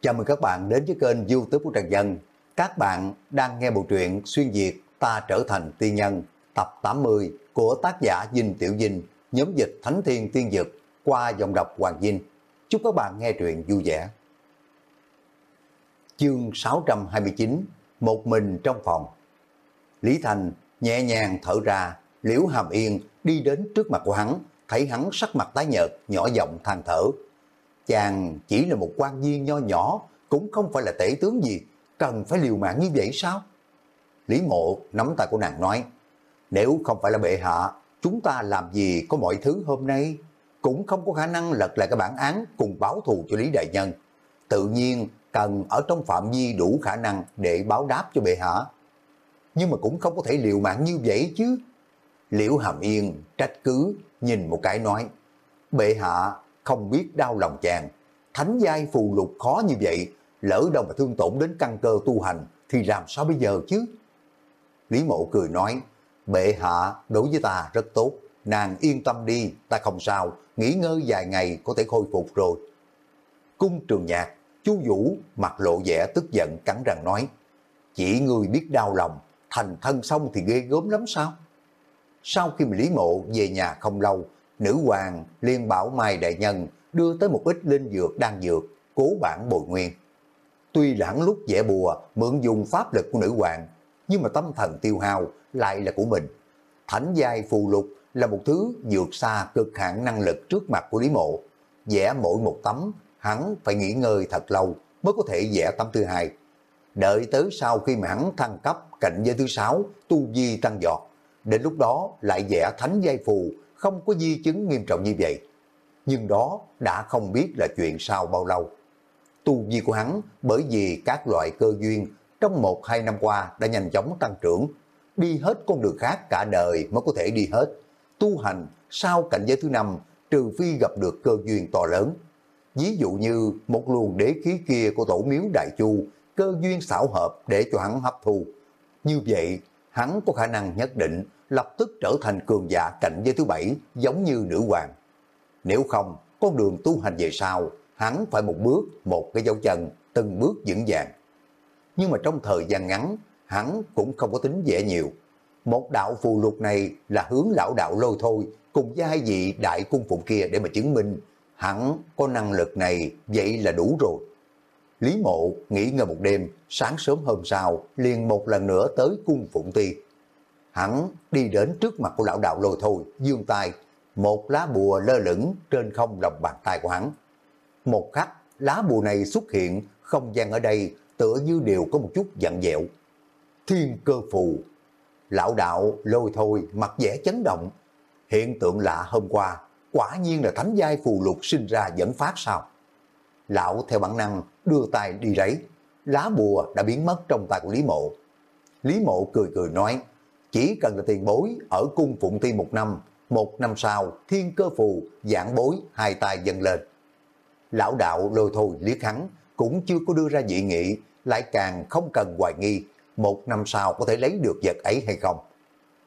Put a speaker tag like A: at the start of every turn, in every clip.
A: Chào mừng các bạn đến với kênh youtube của Trần Dân. Các bạn đang nghe bộ truyện Xuyên Việt Ta Trở Thành Tiên Nhân tập 80 của tác giả Dinh Tiểu Dinh, nhóm dịch Thánh Thiên Tiên Dực qua dòng đọc Hoàng Dinh. Chúc các bạn nghe truyện vui vẻ. Chương 629 Một mình trong phòng Lý Thành nhẹ nhàng thở ra, liễu hàm yên đi đến trước mặt của hắn, thấy hắn sắc mặt tái nhợt, nhỏ giọng than thở. Chàng chỉ là một quan viên nho nhỏ, cũng không phải là tể tướng gì, cần phải liều mạng như vậy sao? Lý mộ nắm tay của nàng nói, nếu không phải là bệ hạ, chúng ta làm gì có mọi thứ hôm nay, cũng không có khả năng lật lại cái bản án cùng báo thù cho Lý Đại Nhân. Tự nhiên cần ở trong phạm vi đủ khả năng để báo đáp cho bệ hạ. Nhưng mà cũng không có thể liều mạng như vậy chứ. Liễu Hàm Yên trách cứ, nhìn một cái nói, bệ hạ không biết đau lòng chàng, thánh giai phù lục khó như vậy, lỡ đâu mà thương tổn đến căn cơ tu hành, thì làm sao bây giờ chứ? Lý mộ cười nói, bệ hạ đối với ta rất tốt, nàng yên tâm đi, ta không sao, nghỉ ngơi vài ngày có thể khôi phục rồi. Cung trường nhạc, chu Vũ mặt lộ vẻ tức giận cắn răng nói, chỉ người biết đau lòng, thành thân xong thì ghê gớm lắm sao? Sau khi mà Lý Mộ về nhà không lâu, nữ hoàng liên bảo Mai Đại Nhân đưa tới một ít linh dược đang dược, cố bản bồi nguyên. Tuy lãng lúc dễ bùa mượn dùng pháp lực của nữ hoàng, nhưng mà tâm thần tiêu hao lại là của mình. Thánh giai phù lục là một thứ vượt xa cực hạn năng lực trước mặt của Lý Mộ. Vẽ mỗi một tấm, hắn phải nghỉ ngơi thật lâu mới có thể vẽ tấm thứ hai. Đợi tới sau khi mà hắn thăng cấp cạnh giới thứ sáu, tu vi tăng giọt. Đến lúc đó lại vẽ thánh giai phù, không có di chứng nghiêm trọng như vậy. Nhưng đó đã không biết là chuyện sau bao lâu. Tu vi của hắn bởi vì các loại cơ duyên trong một hai năm qua đã nhanh chóng tăng trưởng, đi hết con đường khác cả đời mới có thể đi hết. Tu hành sau cảnh giới thứ năm trừ phi gặp được cơ duyên to lớn. Ví dụ như một luồng đế khí kia của tổ miếu Đại Chu, cơ duyên xảo hợp để cho hắn hấp thu. Như vậy, hắn có khả năng nhất định lập tức trở thành cường giả cạnh giới thứ bảy giống như nữ hoàng. Nếu không, con đường tu hành về sau, hắn phải một bước, một cái dấu chân, từng bước vững vàng. Nhưng mà trong thời gian ngắn, hắn cũng không có tính dễ nhiều. Một đạo phù lục này là hướng lão đạo lôi thôi, cùng với hai vị đại cung phụng kia để mà chứng minh hắn có năng lực này, vậy là đủ rồi. Lý mộ nghỉ ngơi một đêm, sáng sớm hôm sau, liền một lần nữa tới cung phụng ti. Hắn đi đến trước mặt của lão đạo lôi thôi, dương tay, một lá bùa lơ lửng trên không lòng bàn tay của hắn. Một khắc, lá bùa này xuất hiện, không gian ở đây tựa như đều có một chút dặn dẹo. Thiên cơ phù, lão đạo lôi thôi mặt vẻ chấn động. Hiện tượng lạ hôm qua, quả nhiên là thánh giai phù lục sinh ra dẫn phát sao. Lão theo bản năng đưa tay đi lấy, lá bùa đã biến mất trong tay của Lý Mộ. Lý Mộ cười cười nói, chỉ cần là tiền bối ở cung Phụng Ti một năm, một năm sau thiên cơ phù dạng bối hai tay dâng lên. Lão đạo lôi thôi liếc hắn, cũng chưa có đưa ra dị nghị, lại càng không cần hoài nghi, một năm sau có thể lấy được vật ấy hay không.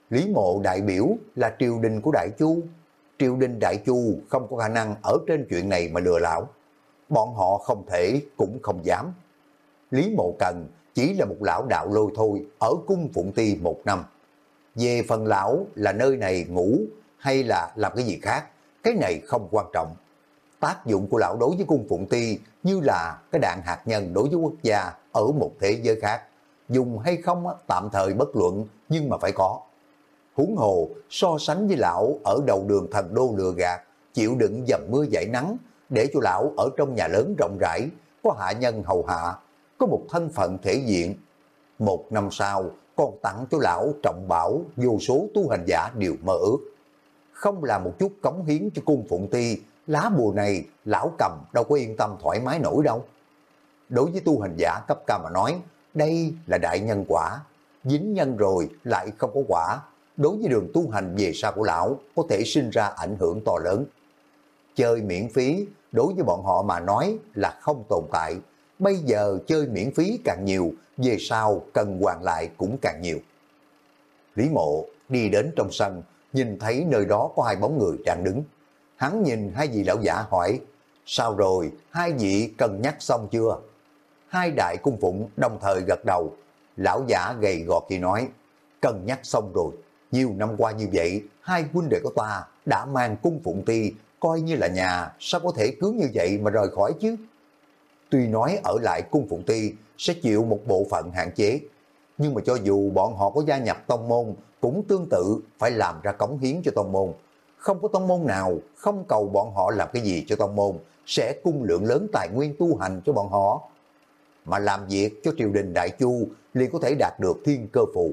A: Lý mộ đại biểu là triều đình của Đại Chu, triều đình Đại Chu không có khả năng ở trên chuyện này mà lừa lão. Bọn họ không thể cũng không dám. Lý mộ cần chỉ là một lão đạo lôi thôi ở cung Phụng Ti một năm. Về phần lão là nơi này ngủ hay là làm cái gì khác, cái này không quan trọng. Tác dụng của lão đối với cung Phụng Ti như là cái đạn hạt nhân đối với quốc gia ở một thế giới khác. Dùng hay không tạm thời bất luận nhưng mà phải có. Huống hồ so sánh với lão ở đầu đường thần đô lừa gạt, chịu đựng dầm mưa dãi nắng để cho lão ở trong nhà lớn rộng rãi, có hạ nhân hầu hạ, có một thân phận thể diện. Một năm sau, còn tặng cho lão trọng bảo vô số tu hành giả đều mơ ước. Không làm một chút cống hiến cho cung phụng ti, lá bùa này lão cầm đâu có yên tâm thoải mái nổi đâu. Đối với tu hành giả cấp cao mà nói, đây là đại nhân quả. Dính nhân rồi lại không có quả. Đối với đường tu hành về sau của lão có thể sinh ra ảnh hưởng to lớn. Chơi miễn phí đối với bọn họ mà nói là không tồn tại. Bây giờ chơi miễn phí càng nhiều, về sau cần hoàn lại cũng càng nhiều. Lý mộ đi đến trong sân, nhìn thấy nơi đó có hai bóng người đang đứng. Hắn nhìn hai vị lão giả hỏi, sao rồi, hai vị cần nhắc xong chưa? hai đại cung phụng đồng thời gật đầu. Lão giả gầy gò kia nói, cần nhắc xong rồi, nhiều năm qua như vậy, hai huynh đệ của ta đã mang cung phụng ti, coi như là nhà, sao có thể cứ như vậy mà rời khỏi chứ? Tuy nói ở lại cung phụng ti sẽ chịu một bộ phận hạn chế, nhưng mà cho dù bọn họ có gia nhập tông môn, cũng tương tự phải làm ra cống hiến cho tông môn. Không có tông môn nào không cầu bọn họ làm cái gì cho tông môn, sẽ cung lượng lớn tài nguyên tu hành cho bọn họ. Mà làm việc cho triều đình Đại Chu liền có thể đạt được thiên cơ phụ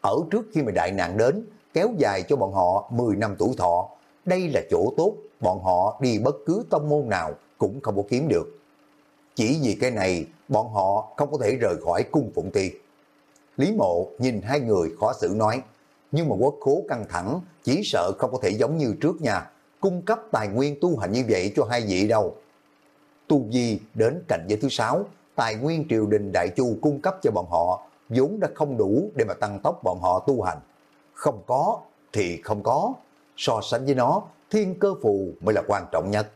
A: Ở trước khi mà đại nạn đến, kéo dài cho bọn họ 10 năm tuổi thọ. Đây là chỗ tốt, bọn họ đi bất cứ tông môn nào cũng không có kiếm được. Chỉ vì cái này, bọn họ không có thể rời khỏi cung phụng ti. Lý mộ nhìn hai người khó xử nói, nhưng mà quốc khố căng thẳng, chỉ sợ không có thể giống như trước nha, cung cấp tài nguyên tu hành như vậy cho hai vị đâu. Tu Di đến cảnh giới thứ sáu, tài nguyên triều đình Đại Chu cung cấp cho bọn họ, vốn đã không đủ để mà tăng tốc bọn họ tu hành. Không có thì không có, so sánh với nó, thiên cơ phù mới là quan trọng nhất.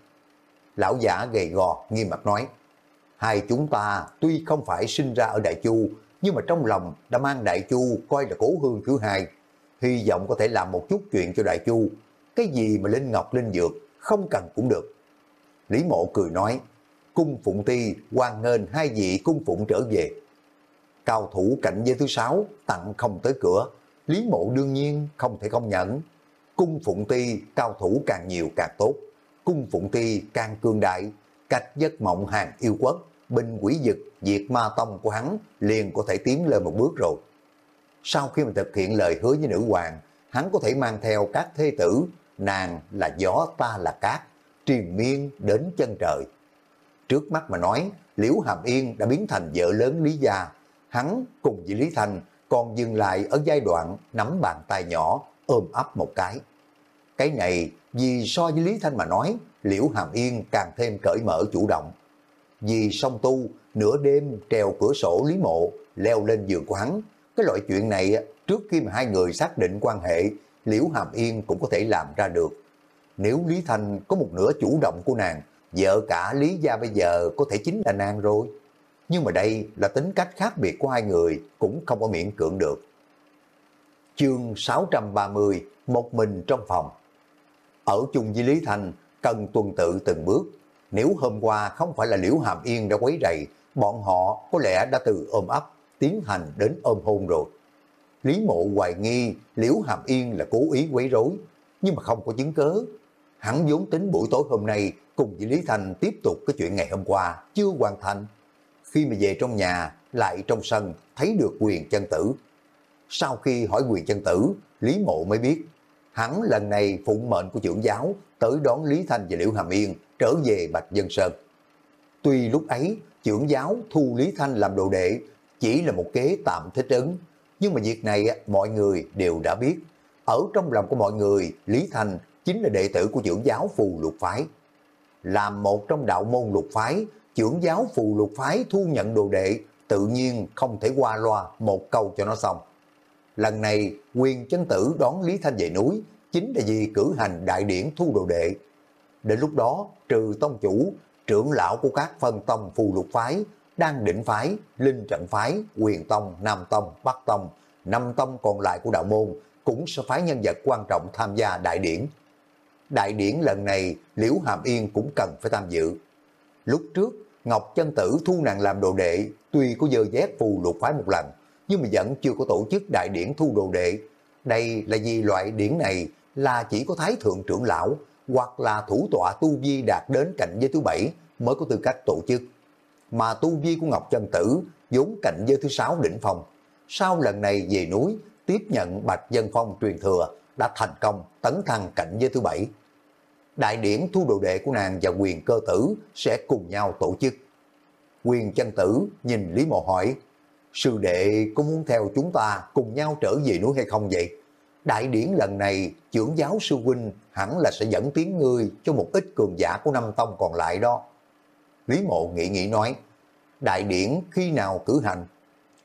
A: Lão giả gầy gò, nghiêm mặt nói, hai chúng ta tuy không phải sinh ra ở Đại Chu, nhưng mà trong lòng đã mang Đại Chu coi là cố hương thứ hai. Hy vọng có thể làm một chút chuyện cho Đại Chu. Cái gì mà Linh Ngọc Linh Dược không cần cũng được. Lý Mộ cười nói, cung phụng ti quan nghênh hai vị cung phụng trở về. Cao thủ cảnh giới thứ sáu tặng không tới cửa, Lý Mộ đương nhiên không thể không nhận. Cung phụng ti cao thủ càng nhiều càng tốt, cung phụng ti càng cương đại, cách giấc mộng hàng yêu quốc, binh quỷ dực, diệt ma tông của hắn liền có thể tiến lên một bước rồi. Sau khi mà thực hiện lời hứa với nữ hoàng, hắn có thể mang theo các thê tử, nàng là gió ta là cát, triền miên đến chân trời. Trước mắt mà nói, Liễu Hàm Yên đã biến thành vợ lớn Lý Gia, hắn cùng với Lý Thành còn dừng lại ở giai đoạn nắm bàn tay nhỏ, ôm ấp một cái. Cái này vì so với Lý Thanh mà nói, Liễu Hàm Yên càng thêm cởi mở chủ động. Vì song tu, nửa đêm trèo cửa sổ Lý Mộ, leo lên giường của hắn. Cái loại chuyện này, trước khi mà hai người xác định quan hệ, Liễu Hàm Yên cũng có thể làm ra được. Nếu Lý Thanh có một nửa chủ động của nàng, vợ cả Lý Gia bây giờ có thể chính là nàng rồi. Nhưng mà đây là tính cách khác biệt của hai người, cũng không có miễn cưỡng được. Chương 630, một mình trong phòng. Ở chung với Lý Thanh, cần tuần tự từng bước. Nếu hôm qua không phải là Liễu Hàm Yên đã quấy rầy, bọn họ có lẽ đã từ ôm ấp, tiến hành đến ôm hôn rồi. Lý mộ hoài nghi Liễu Hàm Yên là cố ý quấy rối, nhưng mà không có chứng cớ. Hắn vốn tính buổi tối hôm nay cùng với Lý Thành tiếp tục cái chuyện ngày hôm qua chưa hoàn thành. Khi mà về trong nhà, lại trong sân thấy được quyền chân tử. Sau khi hỏi quyền chân tử, Lý Mộ mới biết, hắn lần này phụng mệnh của trưởng giáo tới đón Lý Thanh và Liễu Hàm Yên trở về Bạch Dân Sơn. Tuy lúc ấy trưởng giáo thu Lý Thanh làm đồ đệ chỉ là một kế tạm thích ứng, nhưng mà việc này mọi người đều đã biết. Ở trong lòng của mọi người, Lý Thanh chính là đệ tử của trưởng giáo phù lục phái. Làm một trong đạo môn lục phái, trưởng giáo phù lục phái thu nhận đồ đệ, tự nhiên không thể qua loa một câu cho nó xong. Lần này, quyền chân tử đón Lý Thanh về núi, chính là vì cử hành đại điển thu đồ đệ. Đến lúc đó, trừ tông chủ, trưởng lão của các phân tông phù lục phái, đang định phái, linh trận phái, quyền tông, nam tông, bắc tông, năm tông còn lại của đạo môn cũng sẽ phái nhân vật quan trọng tham gia đại điển. Đại điển lần này, Liễu Hàm Yên cũng cần phải tham dự. Lúc trước, Ngọc Chân Tử thu nàng làm đồ đệ, tuy có dơ dét phù lục phái một lần, nhưng mà vẫn chưa có tổ chức đại điển thu đồ đệ. Đây là vì loại điển này là chỉ có Thái Thượng trưởng lão hoặc là thủ tọa Tu Vi đạt đến cạnh giới thứ bảy mới có tư cách tổ chức. Mà Tu Vi của Ngọc Chân Tử vốn cạnh giới thứ sáu đỉnh phòng Sau lần này về núi, tiếp nhận Bạch Dân Phong truyền thừa đã thành công tấn thăng cạnh giới thứ bảy. Đại điển thu đồ đệ của nàng và quyền cơ tử sẽ cùng nhau tổ chức. Quyền chân tử nhìn Lý Mộ hỏi, sư đệ có muốn theo chúng ta cùng nhau trở về núi hay không vậy? Đại điển lần này, trưởng giáo sư huynh hẳn là sẽ dẫn tiếng ngươi cho một ít cường giả của năm tông còn lại đó. Lý mộ nghĩ nghĩ nói, đại điển khi nào cử hành?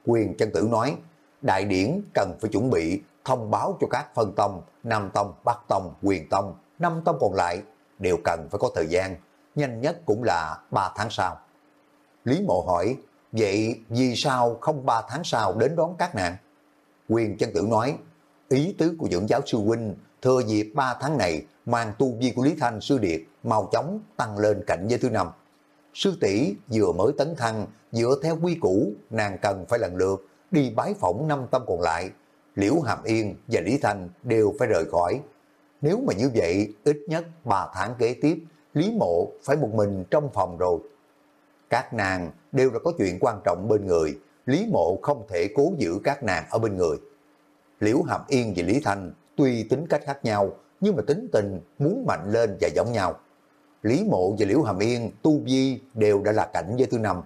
A: Quyền chân tử nói, đại điển cần phải chuẩn bị thông báo cho các phân tông, nam tông, bắc tông, quyền tông, năm tông còn lại đều cần phải có thời gian, nhanh nhất cũng là 3 tháng sau. Lý mộ hỏi, vậy vì sao không ba tháng sau đến đón các nàng? Quyền chân tử nói, ý tứ của dưỡng giáo sư huynh thừa dịp ba tháng này mang tu vi của Lý Thanh sư điệt mau chóng tăng lên cạnh giới thứ năm. Sư tỷ vừa mới tấn thăng, dựa theo quy củ, nàng cần phải lần lượt đi bái phỏng năm tâm còn lại. Liễu Hàm Yên và Lý Thanh đều phải rời khỏi. Nếu mà như vậy, ít nhất 3 tháng kế tiếp, Lý Mộ phải một mình trong phòng rồi. Các nàng đều là có chuyện quan trọng bên người, Lý Mộ không thể cố giữ các nàng ở bên người. Liễu Hàm Yên và Lý Thanh tuy tính cách khác nhau, nhưng mà tính tình muốn mạnh lên và giống nhau. Lý Mộ và Liễu Hàm Yên tu vi đều đã là cảnh giới thứ năm.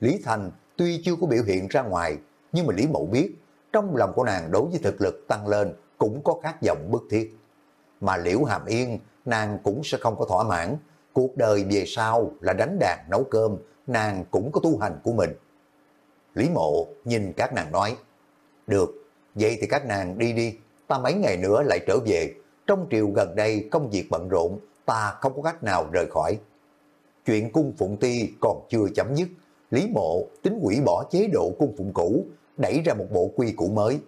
A: Lý thanh tuy chưa có biểu hiện ra ngoài, nhưng mà Lý Mộ biết, trong lòng của nàng đối với thực lực tăng lên cũng có khát vọng bức thiết. Mà Liễu Hàm Yên, nàng cũng sẽ không có thỏa mãn. Cuộc đời về sau là đánh đàn nấu cơm, nàng cũng có tu hành của mình. Lý Mộ nhìn các nàng nói, Được, vậy thì các nàng đi đi, ta mấy ngày nữa lại trở về. Trong triều gần đây công việc bận rộn, ta không có cách nào rời khỏi. Chuyện cung phụng ti còn chưa chấm dứt, Lý Mộ tính quỷ bỏ chế độ cung phụng cũ, đẩy ra một bộ quy củ mới.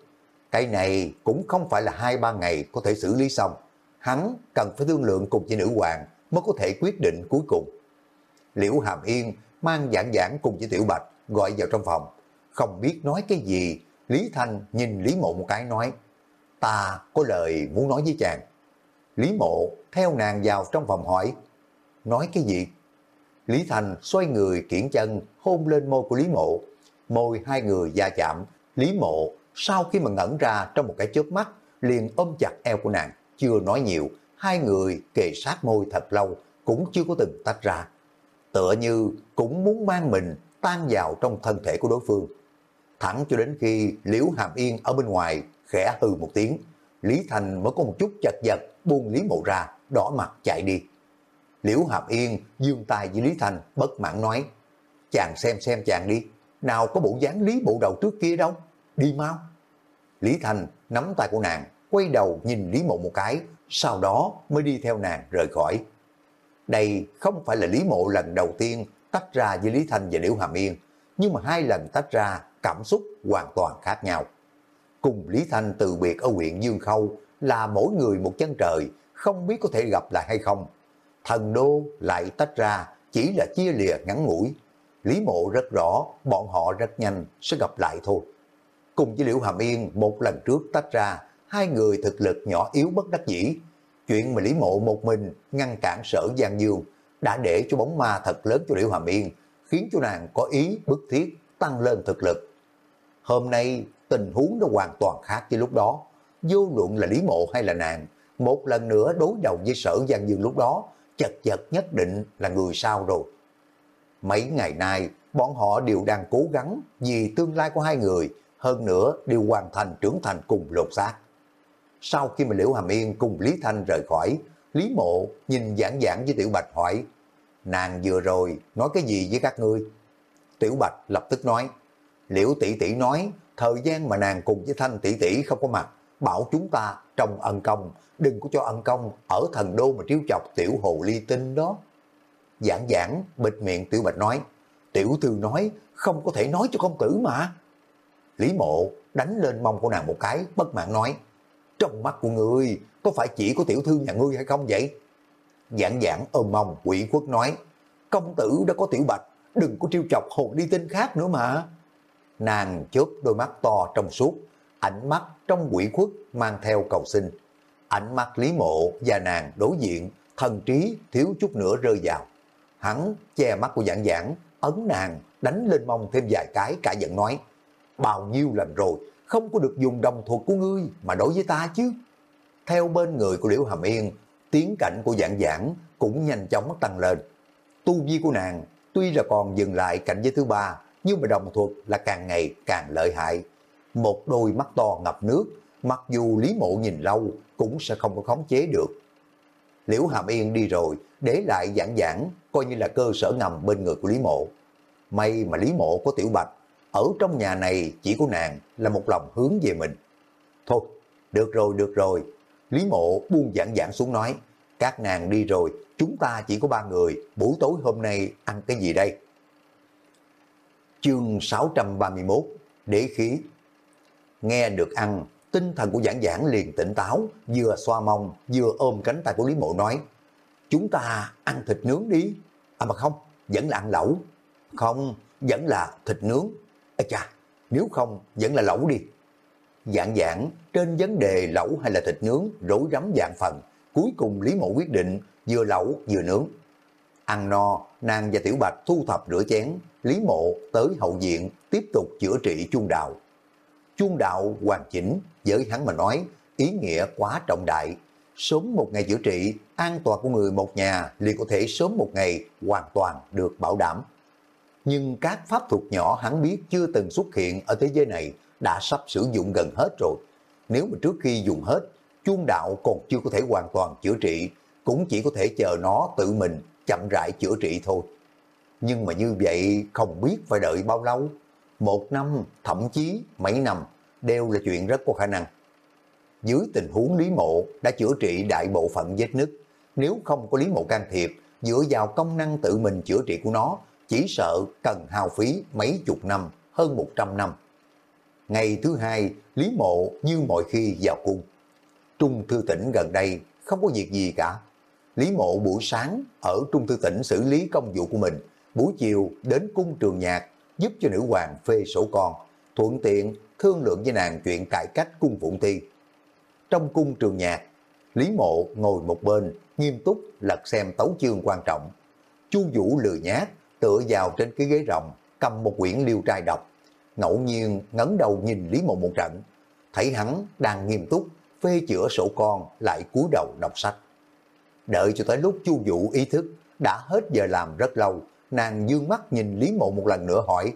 A: Cái này cũng không phải là hai ba ngày có thể xử lý xong. Hắn cần phải thương lượng cùng với nữ hoàng mới có thể quyết định cuối cùng. Liễu Hàm Yên mang giảng giảng cùng với Tiểu Bạch gọi vào trong phòng. Không biết nói cái gì, Lý Thanh nhìn Lý Mộ một cái nói, ta có lời muốn nói với chàng. Lý Mộ theo nàng vào trong phòng hỏi, nói cái gì? Lý Thành xoay người kiển chân hôn lên môi của Lý Mộ. Môi hai người da chạm, Lý Mộ sau khi mà ngẩn ra trong một cái chớp mắt liền ôm chặt eo của nàng, chưa nói nhiều, hai người kề sát môi thật lâu cũng chưa có từng tách ra. Tựa như cũng muốn mang mình tan vào trong thân thể của đối phương. Thẳng cho đến khi Liễu Hàm Yên ở bên ngoài khẽ hừ một tiếng, Lý Thành mới có một chút chật vật buông Lý Mộ ra, đỏ mặt chạy đi. Liễu Hàm Yên dương tay với Lý Thành bất mãn nói, chàng xem xem chàng đi, nào có bộ dáng Lý Bộ đầu trước kia đâu, đi mau. Lý Thành nắm tay của nàng, quay đầu nhìn Lý Mộ một cái, sau đó mới đi theo nàng rời khỏi. Đây không phải là Lý Mộ lần đầu tiên tách ra với Lý Thành và Liễu Hàm Yên, nhưng mà hai lần tách ra cảm xúc hoàn toàn khác nhau. Cùng Lý Thanh từ biệt ở huyện Dương Khâu là mỗi người một chân trời, không biết có thể gặp lại hay không. Thần đô lại tách ra, chỉ là chia lìa ngắn ngủi. Lý mộ rất rõ, bọn họ rất nhanh sẽ gặp lại thôi. Cùng với Liễu Hàm Yên một lần trước tách ra, hai người thực lực nhỏ yếu bất đắc dĩ. Chuyện mà Lý mộ một mình ngăn cản sở Giang Dương đã để cho bóng ma thật lớn cho Liễu Hàm Yên, khiến cho nàng có ý bức thiết tăng lên thực lực. Hôm nay tình huống nó hoàn toàn khác với lúc đó. Vô luận là Lý Mộ hay là nàng, một lần nữa đối đầu với sở Giang Dương lúc đó, chật chật nhất định là người sao rồi. Mấy ngày nay, bọn họ đều đang cố gắng vì tương lai của hai người, hơn nữa đều hoàn thành trưởng thành cùng lột xác. Sau khi mà Liễu Hàm Yên cùng Lý Thanh rời khỏi, Lý Mộ nhìn giảng giảng với Tiểu Bạch hỏi, nàng vừa rồi nói cái gì với các ngươi? Tiểu Bạch lập tức nói, Liễu tỷ tỷ nói, thời gian mà nàng cùng với Thanh tỷ tỷ không có mặt, bảo chúng ta trong ân công, đừng có cho ân công ở thần đô mà triêu chọc tiểu hồ ly tinh đó. Giảng giảng, bịt miệng tiểu bạch nói, tiểu thư nói, không có thể nói cho công tử mà. Lý mộ đánh lên mông của nàng một cái, bất mãn nói, trong mắt của người có phải chỉ có tiểu thư nhà ngươi hay không vậy? Giảng giảng ôm mông, quỷ quốc nói, công tử đã có tiểu bạch, đừng có trêu chọc hồn đi tinh khác nữa mà. Nàng chớp đôi mắt to trong suốt, ánh mắt trong quỷ quốc mang theo cầu sinh Ánh mắt Lý Mộ và nàng đối diện, thần trí thiếu chút nữa rơi vào. Hắn che mắt của giảng giảng, ấn nàng, đánh lên mông thêm vài cái cả giận nói. Bao nhiêu lần rồi, không có được dùng đồng thuật của ngươi mà đối với ta chứ. Theo bên người của Liễu Hàm Yên, tiến cảnh của Dạng giảng cũng nhanh chóng tăng lên. Tu vi của nàng tuy là còn dừng lại cảnh giới thứ ba, nhưng mà đồng thuật là càng ngày càng lợi hại. Một đôi mắt to ngập nước, mặc dù Lý Mộ nhìn lâu cũng sẽ không có khống chế được. Liễu Hàm Yên đi rồi, để lại giảng giảng, coi như là cơ sở ngầm bên người của Lý Mộ. May mà Lý Mộ có tiểu bạch, ở trong nhà này chỉ có nàng là một lòng hướng về mình. Thôi, được rồi, được rồi. Lý Mộ buông giảng giảng xuống nói, các nàng đi rồi, chúng ta chỉ có ba người, buổi tối hôm nay ăn cái gì đây? Chương 631 Đế khí Nghe được ăn, tinh thần của giảng giảng liền tỉnh táo, vừa xoa mông, vừa ôm cánh tay của Lý Mộ nói Chúng ta ăn thịt nướng đi. À mà không, vẫn là ăn lẩu. Không, vẫn là thịt nướng à chà, nếu không, vẫn là lẩu đi. Dạng dạng, trên vấn đề lẩu hay là thịt nướng, rối rắm dạng phần. Cuối cùng Lý Mộ quyết định vừa lẩu vừa nướng. Ăn no, nàng và Tiểu Bạch thu thập rửa chén, Lý Mộ tới hậu diện tiếp tục chữa trị chuông đạo. Chuông đạo hoàn chỉnh, với hắn mà nói, ý nghĩa quá trọng đại. Sớm một ngày chữa trị, an toàn của người một nhà liền có thể sớm một ngày hoàn toàn được bảo đảm. Nhưng các pháp thuật nhỏ hắn biết chưa từng xuất hiện ở thế giới này đã sắp sử dụng gần hết rồi. Nếu mà trước khi dùng hết, chuông đạo còn chưa có thể hoàn toàn chữa trị, cũng chỉ có thể chờ nó tự mình chậm rãi chữa trị thôi. Nhưng mà như vậy không biết phải đợi bao lâu. Một năm, thậm chí mấy năm, đều là chuyện rất có khả năng. Dưới tình huống Lý Mộ đã chữa trị đại bộ phận vết nứt, nếu không có Lý Mộ can thiệp, dựa vào công năng tự mình chữa trị của nó, chỉ sợ cần hao phí mấy chục năm, hơn một trăm năm. Ngày thứ hai, Lý Mộ như mọi khi vào cung. Trung Thư Tỉnh gần đây không có việc gì cả. Lý Mộ buổi sáng ở Trung Thư Tỉnh xử lý công vụ của mình, buổi chiều đến cung trường nhạc giúp cho nữ hoàng phê sổ con, thuận tiện thương lượng với nàng chuyện cải cách cung phụng thi. Trong cung trường nhạc, Lý Mộ ngồi một bên, nghiêm túc lật xem tấu chương quan trọng. Chu Vũ lười nhát, tựa vào trên cái ghế rồng, cầm một quyển liêu trai đọc. Ngẫu nhiên ngấn đầu nhìn Lý Mộ một trận, thấy hắn đang nghiêm túc, phê chữa sổ con lại cúi đầu đọc sách. Đợi cho tới lúc Chu Vũ ý thức, đã hết giờ làm rất lâu, nàng dương mắt nhìn Lý Mộ một lần nữa hỏi,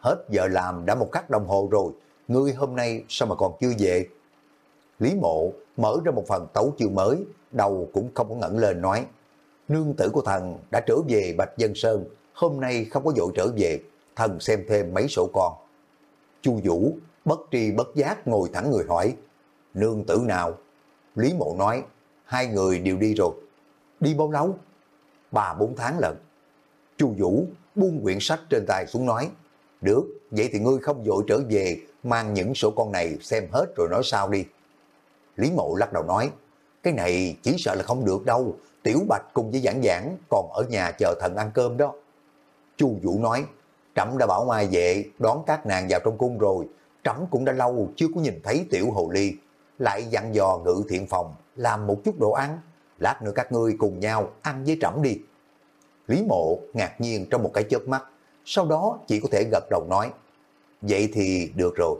A: hết giờ làm đã một khắc đồng hồ rồi, ngươi hôm nay sao mà còn chưa về? Lý Mộ mở ra một phần tấu chương mới, đầu cũng không có ngẩng lên nói, nương tử của thần đã trở về Bạch Dân Sơn, hôm nay không có dội trở về, thần xem thêm mấy sổ con. Chu Vũ bất tri bất giác ngồi thẳng người hỏi, nương tử nào? Lý Mộ nói, hai người đều đi rồi. Đi bao lâu? bà bốn tháng lận Chu Vũ buông quyển sách trên tay xuống nói, được, vậy thì ngươi không vội trở về, mang những sổ con này xem hết rồi nói sao đi. Lý Mộ lắc đầu nói, cái này chỉ sợ là không được đâu, Tiểu Bạch cùng với giảng giảng còn ở nhà chờ thần ăn cơm đó. Chu Vũ nói, Trẫm đã bảo mai vệ đón các nàng vào trong cung rồi, Trẫm cũng đã lâu chưa có nhìn thấy Tiểu Hồ Ly, lại dặn dò ngự thiện phòng, làm một chút đồ ăn, lát nữa các ngươi cùng nhau ăn với Trẫm đi. Lý Mộ ngạc nhiên trong một cái chớp mắt, sau đó chỉ có thể gật đầu nói, vậy thì được rồi.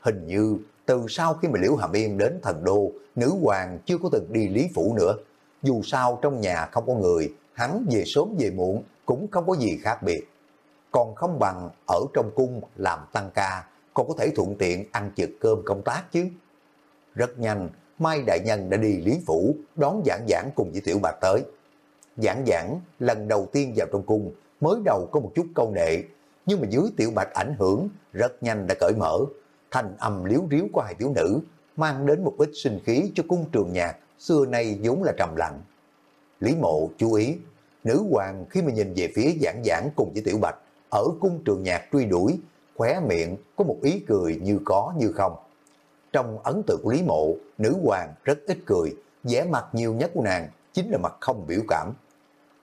A: Hình như từ sau khi mà Liễu Hàm Yên đến thần đô, nữ hoàng chưa có từng đi Lý Phủ nữa. Dù sao trong nhà không có người, hắn về sớm về muộn cũng không có gì khác biệt. Còn không bằng ở trong cung làm tăng ca, còn có thể thuận tiện ăn trực cơm công tác chứ. Rất nhanh, Mai Đại Nhân đã đi Lý Phủ đón giảng giảng cùng với Tiểu Bạch tới. Giảng giảng lần đầu tiên vào trong cung, mới đầu có một chút câu nệ, nhưng mà dưới Tiểu Bạch ảnh hưởng rất nhanh đã cởi mở, thành âm liếu riếu của hai tiểu nữ, mang đến một ít sinh khí cho cung trường nhạc, xưa nay vốn là trầm lặng. Lý mộ chú ý, nữ hoàng khi mà nhìn về phía giảng giảng cùng với tiểu bạch, ở cung trường nhạc truy đuổi, khóe miệng có một ý cười như có như không. Trong ấn tượng của Lý Mộ, nữ hoàng rất ít cười, vẻ mặt nhiều nhất của nàng chính là mặt không biểu cảm.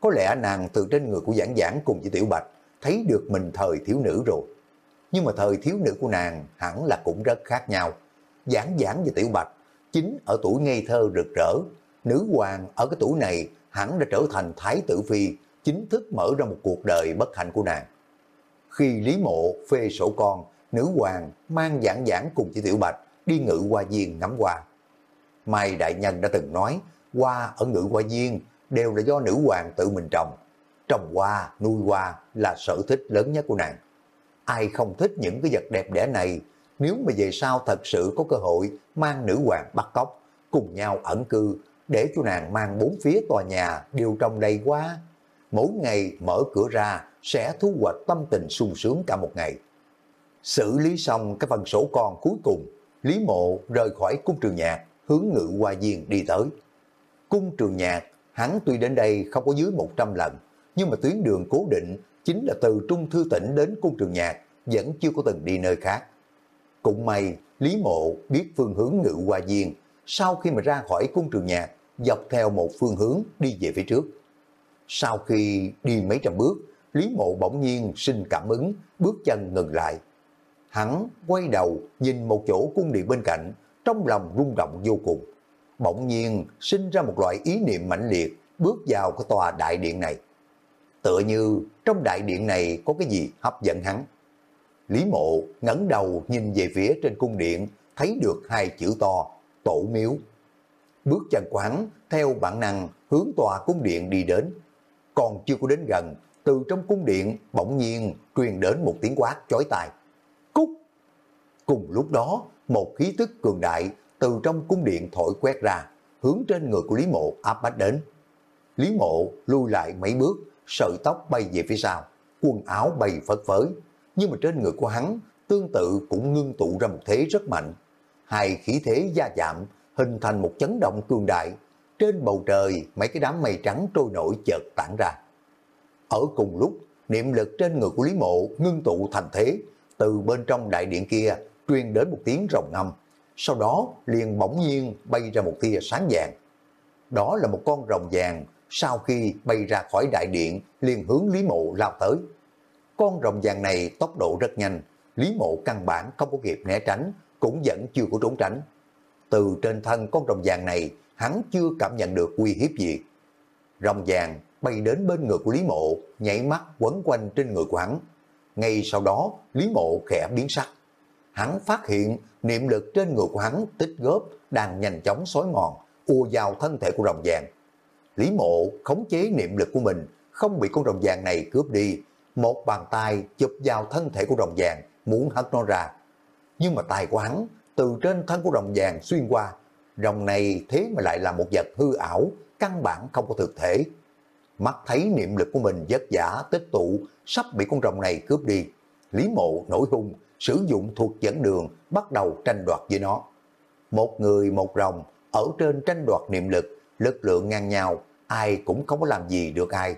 A: Có lẽ nàng từ trên người của giảng giảng cùng với Tiểu Bạch thấy được mình thời thiếu nữ rồi nhưng mà thời thiếu nữ của nàng hẳn là cũng rất khác nhau. Giảng giảng và Tiểu Bạch, chính ở tuổi ngây thơ rực rỡ, nữ hoàng ở cái tuổi này hẳn đã trở thành thái tử phi, chính thức mở ra một cuộc đời bất hạnh của nàng. Khi Lý Mộ phê sổ con, nữ hoàng mang giảng giảng cùng chị Tiểu Bạch đi ngự qua viên ngắm hoa. Mai Đại Nhân đã từng nói, qua ở ngự qua viên đều là do nữ hoàng tự mình trồng. Trồng hoa, nuôi hoa là sở thích lớn nhất của nàng ai không thích những cái vật đẹp đẽ này, nếu mà về sau thật sự có cơ hội mang nữ hoàng bắt cóc, cùng nhau ẩn cư, để cho nàng mang bốn phía tòa nhà đều trong đầy quá. Mỗi ngày mở cửa ra sẽ thu hoạch tâm tình sung sướng cả một ngày. Xử lý xong cái phần sổ con cuối cùng, Lý Mộ rời khỏi cung trường nhạc, hướng ngự hoa viên đi tới. Cung trường nhạc, hắn tuy đến đây không có dưới 100 lần, nhưng mà tuyến đường cố định chính là từ Trung Thư Tỉnh đến Cung Trường Nhạc, vẫn chưa có từng đi nơi khác. Cũng may, Lý Mộ biết phương hướng ngự qua viên, sau khi mà ra khỏi Cung Trường Nhạc, dọc theo một phương hướng đi về phía trước. Sau khi đi mấy trăm bước, Lý Mộ bỗng nhiên sinh cảm ứng, bước chân ngừng lại. Hắn quay đầu nhìn một chỗ cung điện bên cạnh, trong lòng rung động vô cùng. Bỗng nhiên sinh ra một loại ý niệm mãnh liệt, bước vào cái tòa đại điện này. Tựa như trong đại điện này có cái gì hấp dẫn hắn. Lý mộ ngẩng đầu nhìn về phía trên cung điện, thấy được hai chữ to, tổ miếu. Bước chân của hắn theo bản năng hướng tòa cung điện đi đến. Còn chưa có đến gần, từ trong cung điện bỗng nhiên truyền đến một tiếng quát chói tai. Cúc! Cùng lúc đó, một khí tức cường đại từ trong cung điện thổi quét ra, hướng trên người của Lý Mộ áp bách đến. Lý Mộ lui lại mấy bước, sợi tóc bay về phía sau, quần áo bay phất phới, nhưng mà trên người của hắn tương tự cũng ngưng tụ ra một thế rất mạnh. Hai khí thế gia chạm hình thành một chấn động cường đại, trên bầu trời mấy cái đám mây trắng trôi nổi chợt tản ra. Ở cùng lúc, niệm lực trên người của Lý Mộ ngưng tụ thành thế, từ bên trong đại điện kia truyền đến một tiếng rồng ngâm, sau đó liền bỗng nhiên bay ra một tia sáng vàng. Đó là một con rồng vàng, sau khi bay ra khỏi đại điện liền hướng Lý Mộ lao tới. Con rồng vàng này tốc độ rất nhanh, Lý Mộ căn bản không có kịp né tránh, cũng vẫn chưa có trốn tránh. Từ trên thân con rồng vàng này, hắn chưa cảm nhận được uy hiếp gì. Rồng vàng bay đến bên người của Lý Mộ, nhảy mắt quấn quanh trên người của hắn. Ngay sau đó, Lý Mộ khẽ biến sắc. Hắn phát hiện niệm lực trên người của hắn tích góp đang nhanh chóng xói mòn, ua vào thân thể của rồng vàng. Lý Mộ khống chế niệm lực của mình, không bị con rồng vàng này cướp đi. Một bàn tay chụp vào thân thể của rồng vàng, muốn hất nó ra. Nhưng mà tài của hắn, từ trên thân của rồng vàng xuyên qua, rồng này thế mà lại là một vật hư ảo, căn bản không có thực thể. Mắt thấy niệm lực của mình vất giả tích tụ, sắp bị con rồng này cướp đi. Lý Mộ nổi hung, sử dụng thuộc dẫn đường, bắt đầu tranh đoạt với nó. Một người một rồng, ở trên tranh đoạt niệm lực, lực lượng ngang nhau, ai cũng không có làm gì được ai.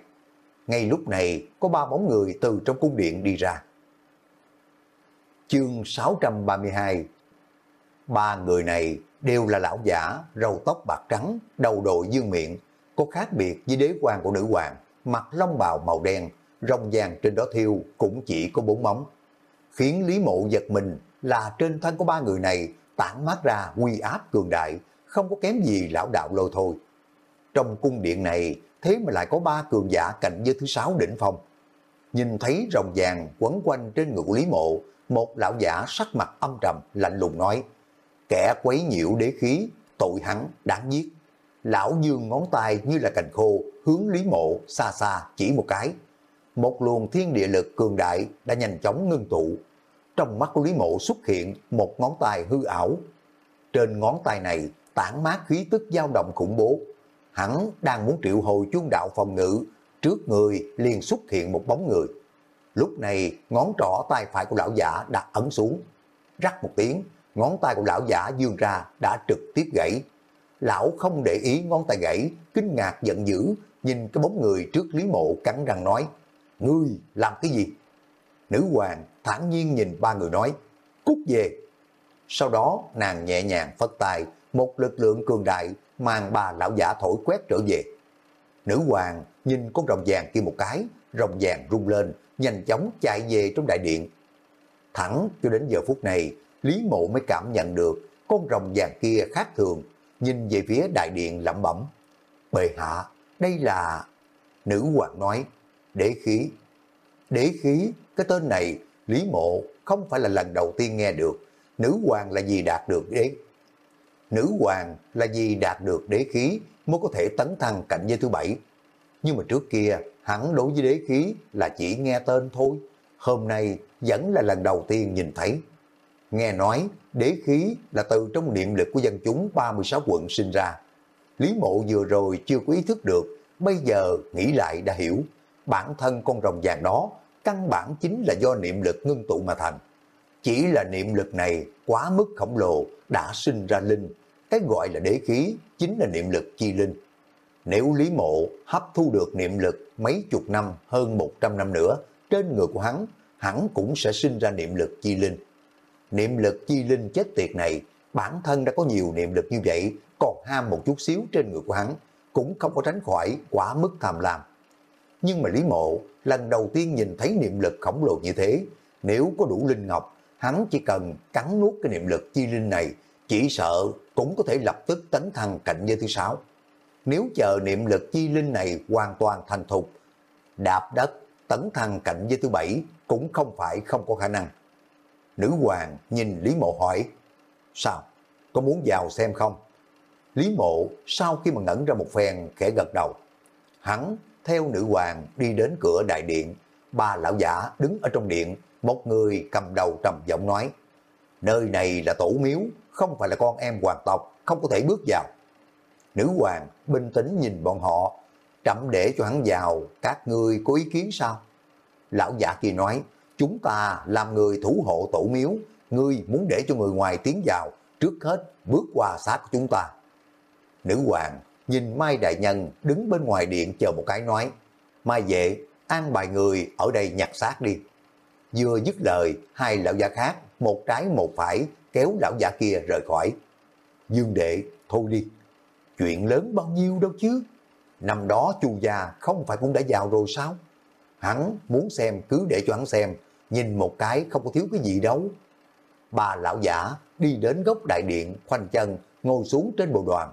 A: Ngay lúc này, có ba bóng người từ trong cung điện đi ra. Chương 632 Ba người này đều là lão giả, râu tóc bạc trắng, đầu đội dương miệng, có khác biệt với đế quan của nữ hoàng, mặt long bào màu đen, rồng vàng trên đó thiêu cũng chỉ có bốn móng. Khiến Lý Mộ giật mình là trên thân của ba người này tản mát ra uy áp cường đại, không có kém gì lão đạo lôi thôi. Trong cung điện này, thế mà lại có ba cường giả cạnh với thứ sáu đỉnh phong. Nhìn thấy rồng vàng quấn quanh trên ngực của Lý Mộ, một lão giả sắc mặt âm trầm, lạnh lùng nói, kẻ quấy nhiễu đế khí, tội hắn đáng giết. Lão dương ngón tay như là cành khô, hướng Lý Mộ xa xa chỉ một cái. Một luồng thiên địa lực cường đại đã nhanh chóng ngưng tụ. Trong mắt của Lý Mộ xuất hiện một ngón tay hư ảo. Trên ngón tay này tản mát khí tức dao động khủng bố. Hắn đang muốn triệu hồi chuông đạo phòng ngự, trước người liền xuất hiện một bóng người. Lúc này ngón trỏ tay phải của lão giả đã ấn xuống. Rắc một tiếng, ngón tay của lão giả dương ra đã trực tiếp gãy. Lão không để ý ngón tay gãy, kinh ngạc giận dữ, nhìn cái bóng người trước Lý Mộ cắn răng nói, Ngươi làm cái gì? Nữ hoàng thản nhiên nhìn ba người nói, cút về. Sau đó nàng nhẹ nhàng phất tay, một lực lượng cường đại mang ba lão giả thổi quét trở về. Nữ hoàng nhìn con rồng vàng kia một cái, rồng vàng rung lên, nhanh chóng chạy về trong đại điện. Thẳng cho đến giờ phút này, Lý Mộ mới cảm nhận được con rồng vàng kia khác thường, nhìn về phía đại điện lẩm bẩm. Bệ hạ, đây là... Nữ hoàng nói, đế khí. Đế khí, cái tên này, Lý Mộ không phải là lần đầu tiên nghe được. Nữ hoàng là gì đạt được đế? Nữ hoàng là gì đạt được đế khí mới có thể tấn thăng cạnh giới thứ bảy. Nhưng mà trước kia, hắn đối với đế khí là chỉ nghe tên thôi. Hôm nay vẫn là lần đầu tiên nhìn thấy. Nghe nói đế khí là từ trong niệm lực của dân chúng 36 quận sinh ra. Lý mộ vừa rồi chưa có ý thức được, bây giờ nghĩ lại đã hiểu. Bản thân con rồng vàng đó căn bản chính là do niệm lực ngưng tụ mà thành. Chỉ là niệm lực này quá mức khổng lồ đã sinh ra linh. Cái gọi là đế khí chính là niệm lực chi linh. Nếu Lý Mộ hấp thu được niệm lực mấy chục năm hơn 100 năm nữa trên người của hắn, hắn cũng sẽ sinh ra niệm lực chi linh. Niệm lực chi linh chết tiệt này, bản thân đã có nhiều niệm lực như vậy, còn ham một chút xíu trên người của hắn, cũng không có tránh khỏi quả mức tham lam. Nhưng mà Lý Mộ lần đầu tiên nhìn thấy niệm lực khổng lồ như thế, nếu có đủ linh ngọc, hắn chỉ cần cắn nuốt cái niệm lực chi linh này, chỉ sợ cũng có thể lập tức tấn thăng cạnh giới thứ sáu. Nếu chờ niệm lực chi linh này hoàn toàn thành thục, đạp đất tấn thăng cạnh giới thứ bảy cũng không phải không có khả năng. Nữ hoàng nhìn Lý Mộ hỏi, sao, có muốn vào xem không? Lý Mộ sau khi mà ngẩn ra một phen khẽ gật đầu. Hắn theo nữ hoàng đi đến cửa đại điện, ba lão giả đứng ở trong điện, một người cầm đầu trầm giọng nói, nơi này là tổ miếu, không phải là con em hoàng tộc, không có thể bước vào. Nữ hoàng bình tĩnh nhìn bọn họ, chậm để cho hắn vào, các ngươi có ý kiến sao? Lão giả kia nói, chúng ta làm người thủ hộ tổ miếu, ngươi muốn để cho người ngoài tiến vào, trước hết bước qua xác của chúng ta. Nữ hoàng nhìn Mai Đại Nhân đứng bên ngoài điện chờ một cái nói, Mai vệ, an bài người ở đây nhặt xác đi. Vừa dứt lời, hai lão giả khác, một trái một phải, kéo lão giả kia rời khỏi. Dương đệ, thôi đi, chuyện lớn bao nhiêu đâu chứ. Năm đó chu gia không phải cũng đã vào rồi sao? Hắn muốn xem cứ để cho hắn xem, nhìn một cái không có thiếu cái gì đâu. Bà lão giả đi đến góc đại điện, khoanh chân, ngồi xuống trên bộ đoàn.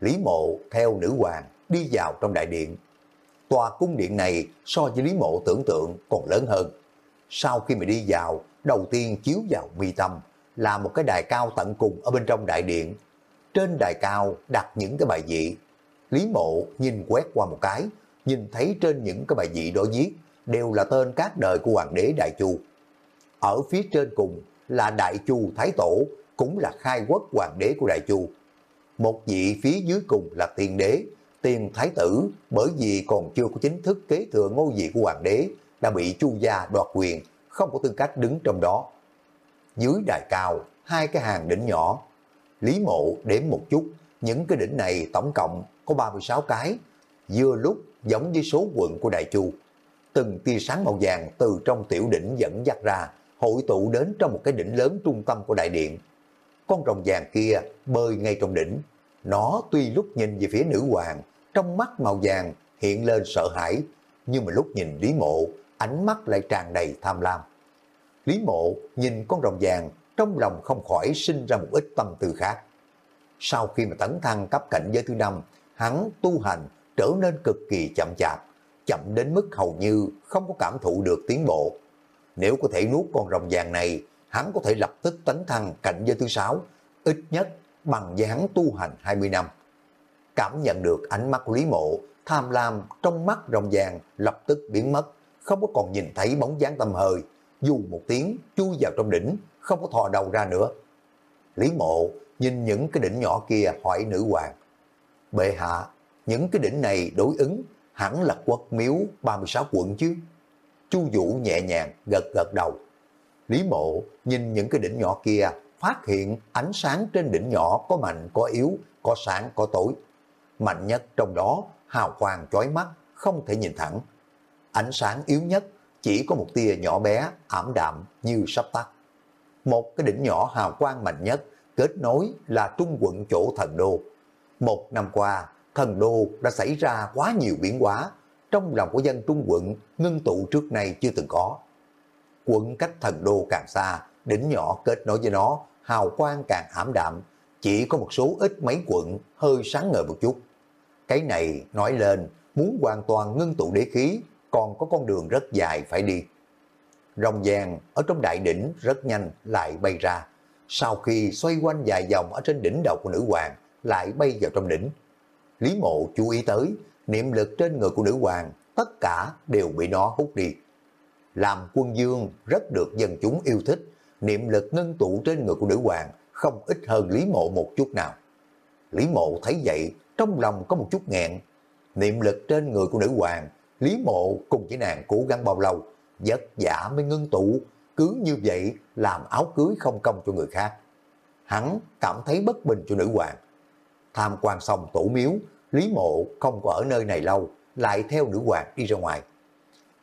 A: Lý mộ theo nữ hoàng đi vào trong đại điện. Tòa cung điện này so với Lý mộ tưởng tượng còn lớn hơn. Sau khi mà đi vào, đầu tiên chiếu vào mi tâm là một cái đài cao tận cùng ở bên trong đại điện. Trên đài cao đặt những cái bài vị. Lý mộ nhìn quét qua một cái, nhìn thấy trên những cái bài vị đó viết đều là tên các đời của hoàng đế Đại Chu. Ở phía trên cùng là Đại Chu Thái Tổ, cũng là khai quốc hoàng đế của Đại Chu. Một vị phía dưới cùng là tiền đế, tiền thái tử bởi vì còn chưa có chính thức kế thừa ngôi vị của hoàng đế đã bị chu gia đoạt quyền, không có tư cách đứng trong đó. Dưới đài cao, hai cái hàng đỉnh nhỏ. Lý mộ đếm một chút, những cái đỉnh này tổng cộng có 36 cái, vừa lúc giống với số quận của Đại Chu. Từng tia sáng màu vàng từ trong tiểu đỉnh dẫn dắt ra, hội tụ đến trong một cái đỉnh lớn trung tâm của đại điện. Con rồng vàng kia bơi ngay trong đỉnh. Nó tuy lúc nhìn về phía nữ hoàng, trong mắt màu vàng hiện lên sợ hãi, nhưng mà lúc nhìn Lý Mộ, ánh mắt lại tràn đầy tham lam. Lý Mộ nhìn con rồng vàng, trong lòng không khỏi sinh ra một ít tâm tư khác. Sau khi mà tấn thăng cấp cảnh giới thứ năm, hắn tu hành trở nên cực kỳ chậm chạp, chậm đến mức hầu như không có cảm thụ được tiến bộ. Nếu có thể nuốt con rồng vàng này, hắn có thể lập tức tấn thăng cảnh giới thứ sáu, ít nhất bằng với hắn tu hành 20 năm. Cảm nhận được ánh mắt Lý Mộ, tham lam trong mắt rồng vàng lập tức biến mất, không có còn nhìn thấy bóng dáng tâm hơi, dù một tiếng chui vào trong đỉnh, không có thò đầu ra nữa. Lý Mộ nhìn những cái đỉnh nhỏ kia hỏi nữ hoàng, bệ hạ, những cái đỉnh này đối ứng hẳn là quốc miếu 36 quận chứ. Chu Vũ nhẹ nhàng gật gật đầu. Lý Mộ nhìn những cái đỉnh nhỏ kia, phát hiện ánh sáng trên đỉnh nhỏ có mạnh có yếu, có sáng có tối. Mạnh nhất trong đó hào quang chói mắt, không thể nhìn thẳng. Ánh sáng yếu nhất chỉ có một tia nhỏ bé, ảm đạm như sắp tắt. Một cái đỉnh nhỏ hào quang mạnh nhất kết nối là trung quận chỗ thần đô. Một năm qua, thần đô đã xảy ra quá nhiều biến hóa, trong lòng của dân trung quận ngưng tụ trước nay chưa từng có. Quận cách thần đô càng xa, đỉnh nhỏ kết nối với nó, hào quang càng ảm đạm, chỉ có một số ít mấy quận hơi sáng ngời một chút. Cái này nói lên, muốn hoàn toàn ngưng tụ đế khí, còn có con đường rất dài phải đi. Rồng vàng ở trong đại đỉnh rất nhanh lại bay ra. Sau khi xoay quanh vài vòng ở trên đỉnh đầu của nữ hoàng, lại bay vào trong đỉnh. Lý mộ chú ý tới, niệm lực trên người của nữ hoàng, tất cả đều bị nó hút đi. Làm quân dương rất được dân chúng yêu thích, niệm lực ngân tụ trên người của nữ hoàng không ít hơn Lý mộ một chút nào. Lý mộ thấy vậy, trong lòng có một chút nghẹn. Niệm lực trên người của nữ hoàng, Lý mộ cùng với nàng cố gắng bao lâu, vất giả mới ngưng tụ, cứ như vậy làm áo cưới không công cho người khác. Hắn cảm thấy bất bình cho nữ hoàng. Tham quan xong tổ miếu, Lý mộ không có ở nơi này lâu, lại theo nữ hoàng đi ra ngoài.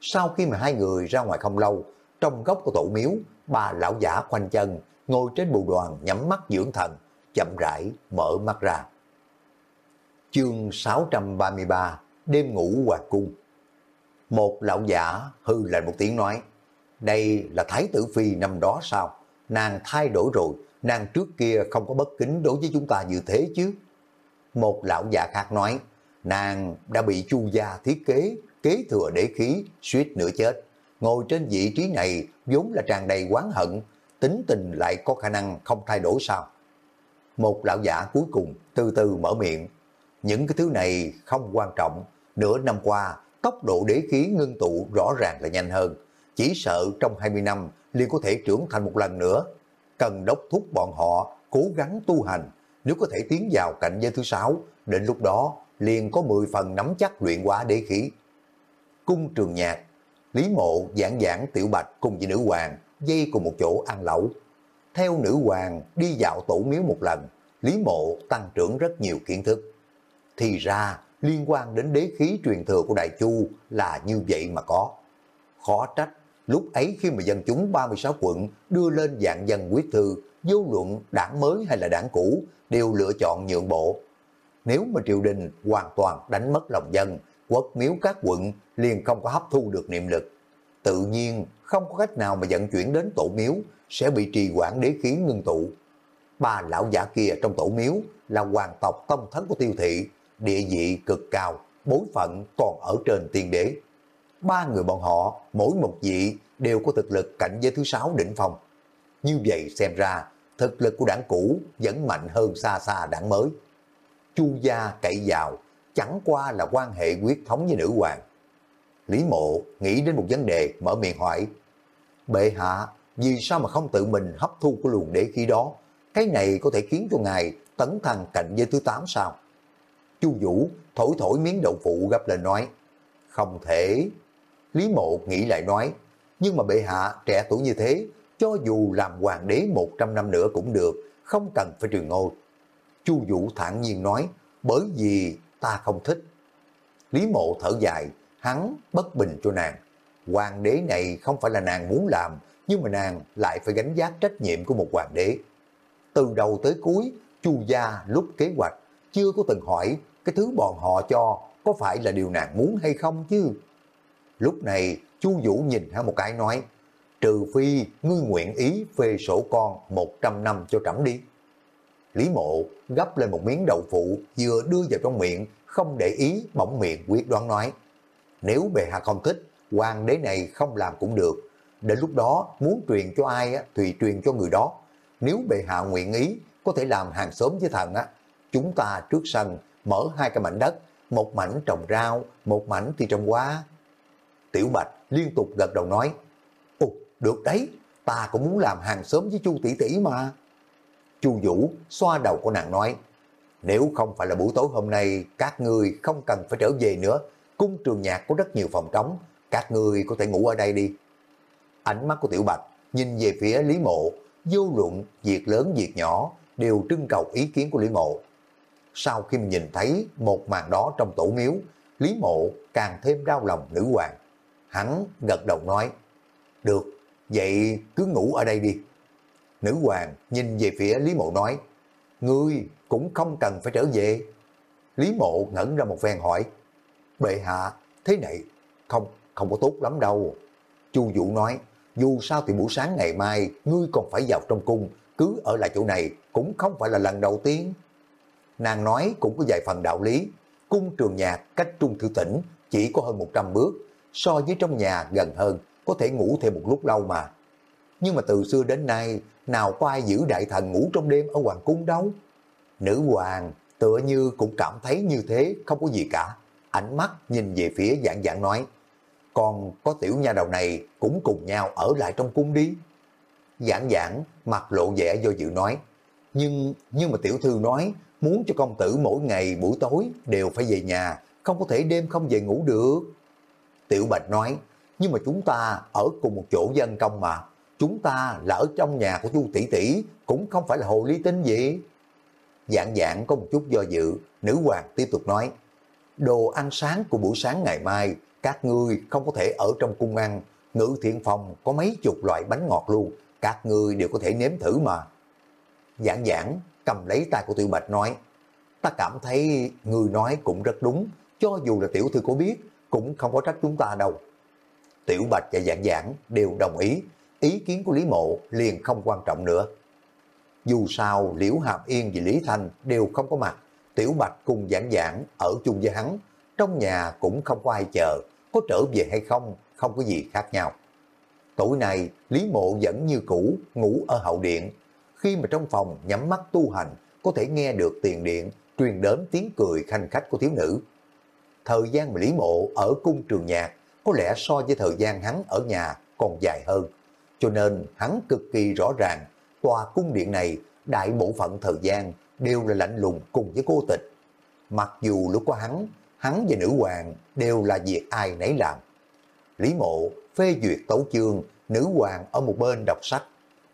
A: Sau khi mà hai người ra ngoài không lâu, trong góc của tổ miếu, bà lão giả khoanh chân, ngồi trên bù đoàn nhắm mắt dưỡng thần, chậm rãi mở mắt ra. Chương 633 Đêm ngủ hoàng cung một lão giả hư lại một tiếng nói Đây là Thái tử Phi năm đó sao? Nàng thay đổi rồi, nàng trước kia không có bất kính đối với chúng ta như thế chứ. Một lão giả khác nói Nàng đã bị chu gia thiết kế, kế thừa đế khí, suýt nửa chết. Ngồi trên vị trí này vốn là tràn đầy quán hận, tính tình lại có khả năng không thay đổi sao? Một lão giả cuối cùng từ từ mở miệng. Những cái thứ này không quan trọng. Nửa năm qua, tốc độ đế khí ngưng tụ rõ ràng là nhanh hơn. Chỉ sợ trong 20 năm liền có thể trưởng thành một lần nữa. Cần đốc thúc bọn họ cố gắng tu hành. Nếu có thể tiến vào cảnh giới thứ sáu, đến lúc đó liền có 10 phần nắm chắc luyện hóa đế khí. Cung trường nhạc, Lý Mộ giảng giảng Tiểu Bạch cùng với nữ hoàng dây cùng một chỗ ăn lẩu. Theo nữ hoàng đi dạo tổ miếu một lần, Lý Mộ tăng trưởng rất nhiều kiến thức. Thì ra liên quan đến đế khí truyền thừa của Đại Chu là như vậy mà có. Khó trách, lúc ấy khi mà dân chúng 36 quận đưa lên dạng dân quyết thư, vô luận đảng mới hay là đảng cũ đều lựa chọn nhượng bộ. Nếu mà triều đình hoàn toàn đánh mất lòng dân, quốc miếu các quận liền không có hấp thu được niệm lực. Tự nhiên không có cách nào mà vận chuyển đến tổ miếu sẽ bị trì quản đế khí ngưng tụ. Ba lão giả kia trong tổ miếu là hoàng tộc tông thất của tiêu thị, địa vị cực cao, bối phận còn ở trên tiên đế. Ba người bọn họ, mỗi một vị đều có thực lực cảnh giới thứ sáu đỉnh phong. Như vậy xem ra, thực lực của đảng cũ vẫn mạnh hơn xa xa đảng mới. Chu gia cậy vào, chẳng qua là quan hệ quyết thống với nữ hoàng. Lý mộ nghĩ đến một vấn đề mở miệng hỏi, Bệ hạ, vì sao mà không tự mình hấp thu của luồng đế khí đó? Cái này có thể khiến cho ngài tấn thăng cạnh giới thứ 8 sao? Chu Vũ thổi thổi miếng đậu phụ gấp lên nói, không thể. Lý mộ nghĩ lại nói, nhưng mà bệ hạ trẻ tuổi như thế, cho dù làm hoàng đế 100 năm nữa cũng được, không cần phải trường ngôi. Chu Vũ thản nhiên nói, bởi vì ta không thích. Lý mộ thở dài, hắn bất bình cho nàng. Hoàng đế này không phải là nàng muốn làm, nhưng mà nàng lại phải gánh giác trách nhiệm của một hoàng đế. Từ đầu tới cuối, Chu gia lúc kế hoạch chưa có từng hỏi cái thứ bọn họ cho có phải là điều nàng muốn hay không chứ. Lúc này, Chu Vũ nhìn hắn một cái nói, trừ phi ngươi nguyện ý phê sổ con 100 năm cho trẫm đi. Lý mộ gấp lên một miếng đậu phụ vừa đưa vào trong miệng, không để ý bỗng miệng quyết đoán nói. Nếu bệ hạ không thích, hoàng đế này không làm cũng được. Đến lúc đó muốn truyền cho ai thì truyền cho người đó. Nếu bệ hạ nguyện ý, có thể làm hàng xóm với thần á. Chúng ta trước sân mở hai cái mảnh đất, một mảnh trồng rau, một mảnh thì trồng hoa. Tiểu Bạch liên tục gật đầu nói, Ồ, được đấy, ta cũng muốn làm hàng xóm với chu tỷ tỷ mà. Chu Vũ xoa đầu của nàng nói, nếu không phải là buổi tối hôm nay, các người không cần phải trở về nữa. Cung trường nhạc có rất nhiều phòng trống, các người có thể ngủ ở đây đi. Ánh mắt của Tiểu Bạch nhìn về phía Lý Mộ, vô luận việc lớn việc nhỏ đều trưng cầu ý kiến của Lý Mộ. Sau khi mình nhìn thấy một màn đó trong tổ miếu, Lý Mộ càng thêm đau lòng nữ hoàng. Hắn gật đầu nói, được, vậy cứ ngủ ở đây đi. Nữ hoàng nhìn về phía Lý Mộ nói, ngươi cũng không cần phải trở về. Lý Mộ ngẩn ra một phen hỏi, bệ hạ, thế này, không, không có tốt lắm đâu. Chu Vũ nói, dù sao thì buổi sáng ngày mai, ngươi còn phải vào trong cung, cứ ở lại chỗ này cũng không phải là lần đầu tiên. Nàng nói cũng có vài phần đạo lý, cung trường nhạc cách trung thư tỉnh chỉ có hơn 100 bước, so với trong nhà gần hơn, có thể ngủ thêm một lúc lâu mà. Nhưng mà từ xưa đến nay, nào có ai giữ đại thần ngủ trong đêm ở hoàng cung đâu. Nữ hoàng tựa như cũng cảm thấy như thế, không có gì cả. Ánh mắt nhìn về phía dạng dạng nói, còn có tiểu nha đầu này cũng cùng nhau ở lại trong cung đi. Giảng giảng, mặt lộ vẻ do dự nói, nhưng nhưng mà tiểu thư nói, muốn cho công tử mỗi ngày buổi tối đều phải về nhà, không có thể đêm không về ngủ được. Tiểu Bạch nói, nhưng mà chúng ta ở cùng một chỗ dân công mà, chúng ta là ở trong nhà của chu tỷ tỷ, cũng không phải là hồ ly tinh gì. Dạng dạng có một chút do dự, nữ hoàng tiếp tục nói, đồ ăn sáng của buổi sáng ngày mai, các ngươi không có thể ở trong cung ăn, ngự thiện phòng có mấy chục loại bánh ngọt luôn, các ngươi đều có thể nếm thử mà. Dạng dạng cầm lấy tay của Tiểu Bạch nói, ta cảm thấy người nói cũng rất đúng, cho dù là tiểu thư có biết, cũng không có trách chúng ta đâu. Tiểu Bạch và Giảng Giảng đều đồng ý, ý kiến của Lý Mộ liền không quan trọng nữa. Dù sao Liễu Hàm Yên và Lý Thanh đều không có mặt, Tiểu Bạch cùng Giảng Giảng ở chung với hắn, trong nhà cũng không có ai chờ, có trở về hay không, không có gì khác nhau. Tối nay, Lý Mộ vẫn như cũ, ngủ ở hậu điện. Khi mà trong phòng nhắm mắt tu hành, có thể nghe được tiền điện, truyền đến tiếng cười khanh khách của thiếu nữ. Thời gian mà Lý Mộ ở cung trường nhạc, có lẽ so với thời gian hắn ở nhà còn dài hơn. Cho nên hắn cực kỳ rõ ràng, tòa cung điện này, đại bộ phận thời gian đều là lạnh lùng cùng với cô tịch. Mặc dù lúc có hắn, hắn và nữ hoàng đều là việc ai nấy làm. Lý mộ phê duyệt tấu chương, nữ hoàng ở một bên đọc sách,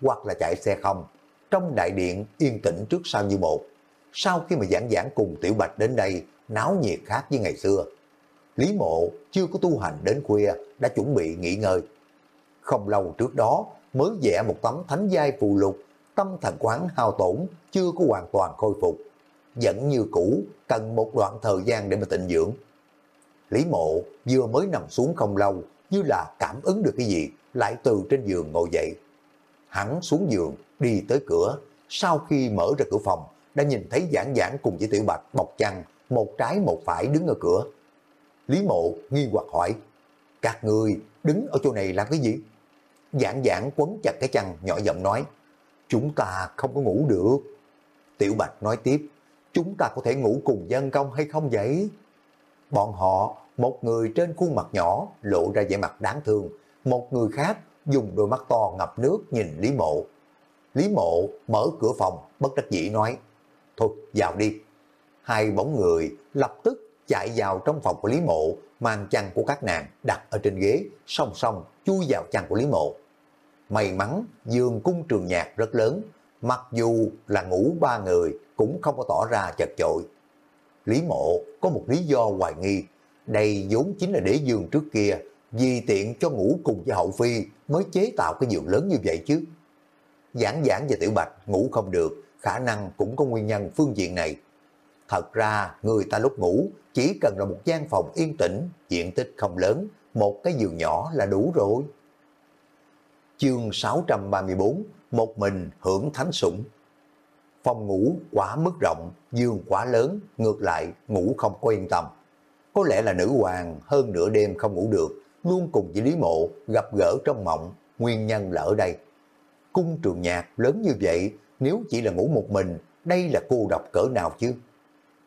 A: hoặc là chạy xe không. Trong đại điện yên tĩnh trước sau như một. Sau khi mà giảng giảng cùng Tiểu Bạch đến đây, náo nhiệt khác với ngày xưa. Lý mộ chưa có tu hành đến khuya, đã chuẩn bị nghỉ ngơi. Không lâu trước đó, mới vẽ một tấm thánh giai phù lục, tâm thần quán hao tổn, chưa có hoàn toàn khôi phục. Vẫn như cũ, cần một đoạn thời gian để mà tịnh dưỡng. Lý mộ vừa mới nằm xuống không lâu, như là cảm ứng được cái gì, lại từ trên giường ngồi dậy. Hắn xuống giường, đi tới cửa, sau khi mở ra cửa phòng, đã nhìn thấy giảng giảng cùng với tiểu bạch bọc chăn, một trái một phải đứng ở cửa. Lý mộ nghi hoặc hỏi, các người đứng ở chỗ này làm cái gì? Giảng giảng quấn chặt cái chăn nhỏ giọng nói, chúng ta không có ngủ được. Tiểu Bạch nói tiếp, chúng ta có thể ngủ cùng dân công hay không vậy? Bọn họ, một người trên khuôn mặt nhỏ lộ ra vẻ mặt đáng thương, một người khác dùng đôi mắt to ngập nước nhìn Lý Mộ. Lý Mộ mở cửa phòng, bất đắc dĩ nói, thôi vào đi. Hai bóng người lập tức chạy vào trong phòng của Lý Mộ, mang chăn của các nàng đặt ở trên ghế, song song chui vào chăn của Lý Mộ. May mắn, giường cung trường nhạc rất lớn, mặc dù là ngủ ba người cũng không có tỏ ra chật chội. Lý Mộ có một lý do hoài nghi, đây vốn chính là đế dương trước kia, vì tiện cho ngủ cùng với hậu phi mới chế tạo cái giường lớn như vậy chứ. Giảng giảng và tiểu bạch ngủ không được, khả năng cũng có nguyên nhân phương diện này. Thật ra, người ta lúc ngủ chỉ cần là một gian phòng yên tĩnh, diện tích không lớn, một cái giường nhỏ là đủ rồi. Chương 634, một mình hưởng thánh sủng. Phòng ngủ quá mức rộng, giường quá lớn, ngược lại ngủ không có yên tâm. Có lẽ là nữ hoàng hơn nửa đêm không ngủ được, luôn cùng với Lý Mộ gặp gỡ trong mộng, nguyên nhân là ở đây. Cung trường nhạc lớn như vậy, nếu chỉ là ngủ một mình, đây là cô độc cỡ nào chứ?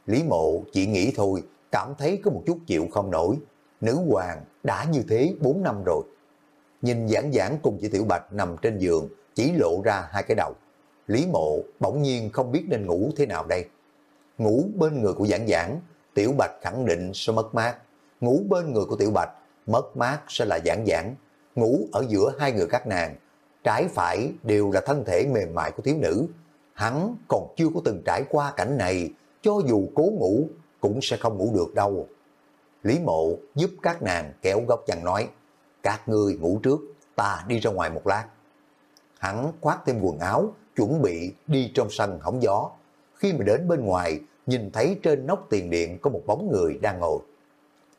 A: Lý Mộ chỉ nghĩ thôi, cảm thấy có một chút chịu không nổi. Nữ hoàng đã như thế 4 năm rồi. Nhìn giảng giảng cùng chị Tiểu Bạch nằm trên giường, chỉ lộ ra hai cái đầu. Lý Mộ bỗng nhiên không biết nên ngủ thế nào đây. Ngủ bên người của giảng giảng, Tiểu Bạch khẳng định sẽ mất mát. Ngủ bên người của Tiểu Bạch, mất mát sẽ là giảng giảng. Ngủ ở giữa hai người các nàng, trái phải đều là thân thể mềm mại của thiếu nữ. Hắn còn chưa có từng trải qua cảnh này, cho dù cố ngủ cũng sẽ không ngủ được đâu. Lý mộ giúp các nàng kéo góc chăn nói, các ngươi ngủ trước, ta đi ra ngoài một lát. Hắn khoác thêm quần áo, chuẩn bị đi trong sân hóng gió. Khi mà đến bên ngoài, nhìn thấy trên nóc tiền điện có một bóng người đang ngồi.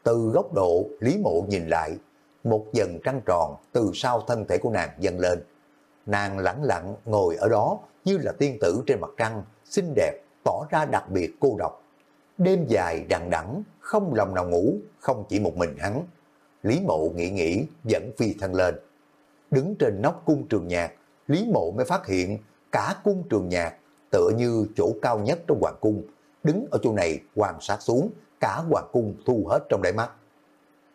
A: Từ góc độ Lý Mộ nhìn lại, một dần trăng tròn từ sau thân thể của nàng dâng lên. Nàng lẳng lặng ngồi ở đó như là tiên tử trên mặt trăng, xinh đẹp, tỏ ra đặc biệt cô độc. Đêm dài đằng đẵng không lòng nào ngủ, không chỉ một mình hắn. Lý Mộ nghĩ nghĩ, dẫn phi thân lên. Đứng trên nóc cung trường nhạc, Lý Mộ mới phát hiện cả cung trường nhạc tựa như chỗ cao nhất trong hoàng cung. Đứng ở chỗ này quan sát xuống, cả hoàng cung thu hết trong đáy mắt.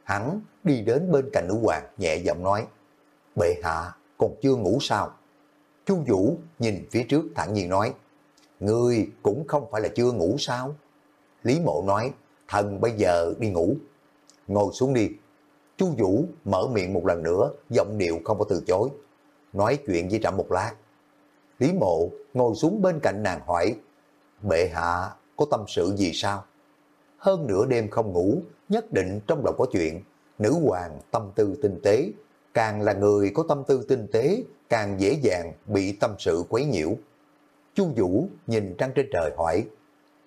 A: Hắn đi đến bên cạnh nữ hoàng nhẹ giọng nói, bệ hạ còn chưa ngủ sao? Chu Vũ nhìn phía trước thản nhiên nói, Ngươi cũng không phải là chưa ngủ sao? Lý mộ nói, thần bây giờ đi ngủ. Ngồi xuống đi. Chu Vũ mở miệng một lần nữa, giọng điệu không có từ chối. Nói chuyện với trạm một lát. Lý mộ ngồi xuống bên cạnh nàng hỏi, bệ hạ có tâm sự gì sao? Hơn nửa đêm không ngủ, nhất định trong lòng có chuyện. nữ hoàng tâm tư tinh tế, càng là người có tâm tư tinh tế, càng dễ dàng bị tâm sự quấy nhiễu. Chu Vũ nhìn trăng trên trời hỏi,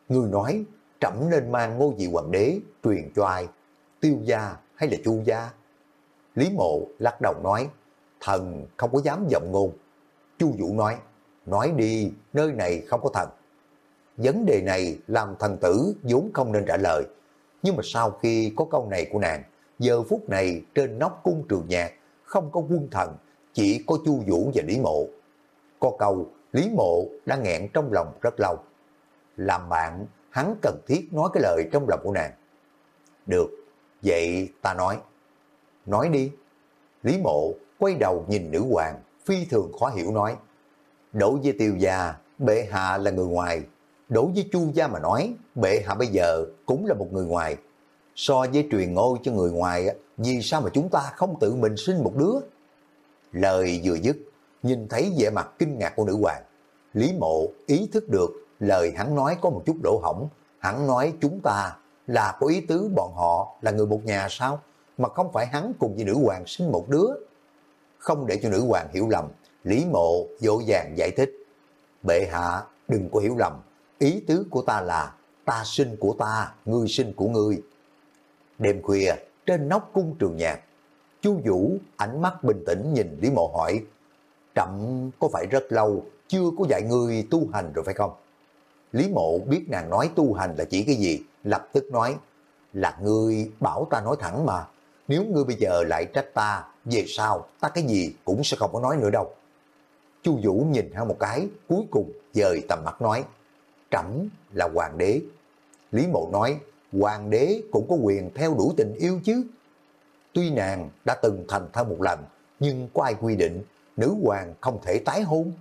A: Người nói, trẫm nên mang ngôi vị hoàng đế, truyền cho ai? Tiêu gia hay là chu gia? Lý mộ lắc đầu nói, thần không có dám giọng ngôn. Chu Vũ nói, nói đi, nơi này không có thần. Vấn đề này làm thần tử vốn không nên trả lời. Nhưng mà sau khi có câu này của nàng, giờ phút này trên nóc cung trường nhạc, không có quân thần, chỉ có Chu Vũ và Lý Mộ. Có câu, Lý Mộ đã nghẹn trong lòng rất lâu. Làm bạn, hắn cần thiết nói cái lời trong lòng của nàng. Được, vậy ta nói. Nói đi. Lý Mộ quay đầu nhìn nữ hoàng, phi thường khó hiểu nói. Đối với tiêu gia, bệ hạ là người ngoài. Đối với chu gia mà nói, bệ hạ bây giờ cũng là một người ngoài. So với truyền ngôi cho người ngoài, vì sao mà chúng ta không tự mình sinh một đứa? Lời vừa dứt, nhìn thấy vẻ mặt kinh ngạc của nữ hoàng. Lý mộ ý thức được lời hắn nói có một chút đổ hỏng. Hắn nói chúng ta là có ý tứ bọn họ là người một nhà sao? Mà không phải hắn cùng với nữ hoàng sinh một đứa. Không để cho nữ hoàng hiểu lầm, Lý mộ dỗ dàng giải thích. Bệ hạ đừng có hiểu lầm, ý tứ của ta là ta sinh của ta, ngươi sinh của ngươi. Đêm khuya, trên nóc cung trường nhạc, Chu Vũ ánh mắt bình tĩnh nhìn Lý Mộ hỏi, Trậm có phải rất lâu chưa có dạy người tu hành rồi phải không? Lý Mộ biết nàng nói tu hành là chỉ cái gì, lập tức nói, là ngươi bảo ta nói thẳng mà, nếu ngươi bây giờ lại trách ta, về sau ta cái gì cũng sẽ không có nói nữa đâu. Chu Vũ nhìn hắn một cái, cuối cùng dời tầm mắt nói, Trẫm là hoàng đế. Lý Mộ nói, hoàng đế cũng có quyền theo đuổi tình yêu chứ. Tuy nàng đã từng thành thân một lần, nhưng có ai quy định nữ hoàng không thể tái hôn?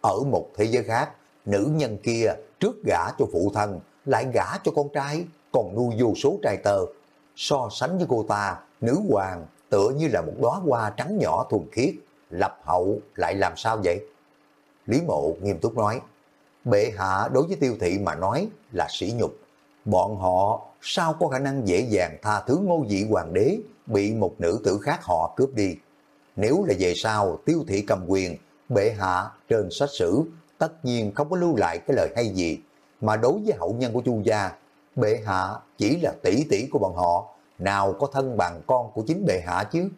A: Ở một thế giới khác, nữ nhân kia trước gả cho phụ thân, lại gả cho con trai, còn nuôi vô số trai tơ. So sánh với cô ta, nữ hoàng tựa như là một đóa hoa trắng nhỏ thuần khiết, lập hậu lại làm sao vậy? Lý mộ nghiêm túc nói, bệ hạ đối với tiêu thị mà nói là sỉ nhục. Bọn họ sao có khả năng dễ dàng tha thứ ngô dị hoàng đế bị một nữ tử khác họ cướp đi. Nếu là về sau tiêu thị cầm quyền, bệ hạ trên sách sử tất nhiên không có lưu lại cái lời hay gì. Mà đối với hậu nhân của chu gia, bệ hạ chỉ là tỷ tỷ của bọn họ, nào có thân bằng con của chính bệ hạ chứ.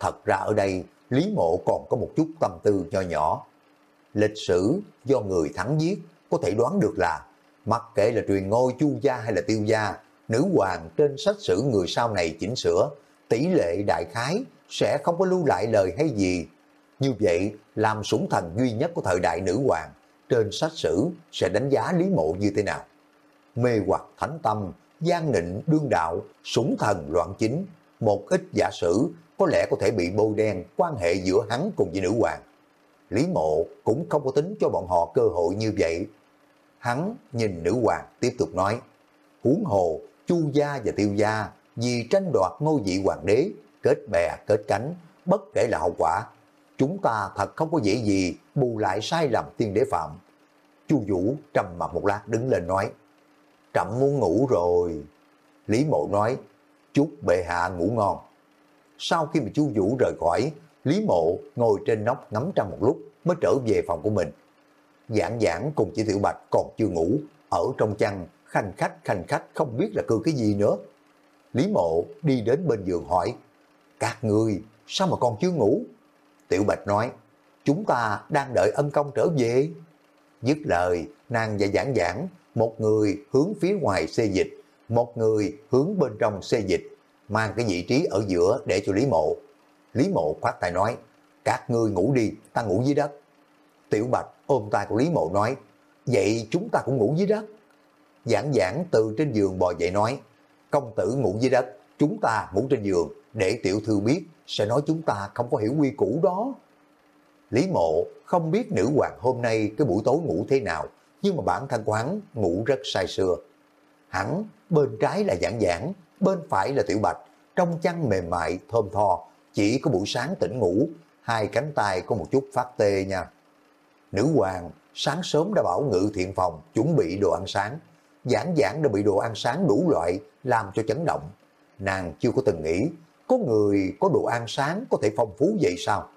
A: Thật ra ở đây, Lý Mộ còn có một chút tâm tư nho nhỏ. Lịch sử do người thắng giết có thể đoán được là mặc kệ là truyền ngôi chu gia hay là tiêu gia, nữ hoàng trên sách sử người sau này chỉnh sửa, tỷ lệ đại khái sẽ không có lưu lại lời hay gì. Như vậy, làm sủng thần duy nhất của thời đại nữ hoàng, trên sách sử sẽ đánh giá Lý Mộ như thế nào? Mê hoặc thánh tâm, gian nịnh đương đạo, sủng thần loạn chính, một ít giả sử có lẽ có thể bị bôi đen quan hệ giữa hắn cùng với nữ hoàng. Lý Mộ cũng không có tính cho bọn họ cơ hội như vậy. Hắn nhìn nữ hoàng tiếp tục nói, huống hồ, chu gia và tiêu gia vì tranh đoạt ngôi vị hoàng đế, kết bè kết cánh, bất kể là hậu quả. Chúng ta thật không có dễ gì bù lại sai lầm tiên đế phạm. Chu Vũ trầm mặt một lát đứng lên nói, Trậm muốn ngủ rồi. Lý Mộ nói, chúc bệ hạ ngủ ngon. Sau khi mà Chu Vũ rời khỏi, Lý Mộ ngồi trên nóc ngắm trăng một lúc mới trở về phòng của mình. Giảng giảng cùng chỉ Tiểu Bạch còn chưa ngủ, ở trong chăn, khanh khách khanh khách không biết là cư cái gì nữa. Lý Mộ đi đến bên giường hỏi, các người sao mà còn chưa ngủ? Tiểu Bạch nói, chúng ta đang đợi ân công trở về. Dứt lời, nàng và giảng giảng, một người hướng phía ngoài xê dịch, một người hướng bên trong xê dịch, mang cái vị trí ở giữa để cho Lý Mộ. Lý Mộ khoát tay nói, các ngươi ngủ đi, ta ngủ dưới đất. Tiểu Bạch ôm tay của Lý Mộ nói, vậy chúng ta cũng ngủ dưới đất. Giảng giảng từ trên giường bò dậy nói, công tử ngủ dưới đất, chúng ta ngủ trên giường, để tiểu thư biết, sẽ nói chúng ta không có hiểu quy củ đó. Lý Mộ không biết nữ hoàng hôm nay cái buổi tối ngủ thế nào, nhưng mà bản thân của hắn ngủ rất say sưa. Hắn bên trái là giảng giảng, bên phải là tiểu bạch, trong chăn mềm mại, thơm tho, chỉ có buổi sáng tỉnh ngủ, hai cánh tay có một chút phát tê nha. Nữ hoàng sáng sớm đã bảo ngự thiện phòng chuẩn bị đồ ăn sáng, giảng giảng đã bị đồ ăn sáng đủ loại làm cho chấn động. nàng chưa có từng nghĩ, có người có đồ ăn sáng có thể phong phú vậy sao?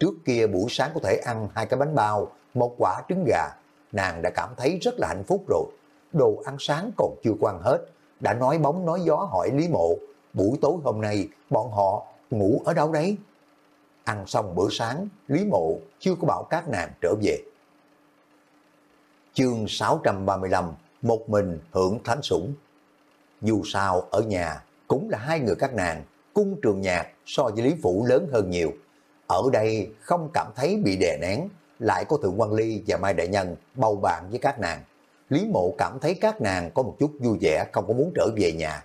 A: Trước kia buổi sáng có thể ăn hai cái bánh bao, một quả trứng gà, nàng đã cảm thấy rất là hạnh phúc rồi. Đồ ăn sáng còn chưa quan hết, đã nói bóng nói gió hỏi Lý Mộ, buổi tối hôm nay bọn họ ngủ ở đâu đấy? Ăn xong bữa sáng, Lý Mộ chưa có bảo các nàng trở về. Chương 635 Một mình hưởng thánh sủng Dù sao ở nhà cũng là hai người các nàng, cung trường nhạc so với Lý Phủ lớn hơn nhiều. Ở đây không cảm thấy bị đè nén, lại có Thượng quan Ly và Mai Đại Nhân bầu bạn với các nàng. Lý Mộ cảm thấy các nàng có một chút vui vẻ không có muốn trở về nhà.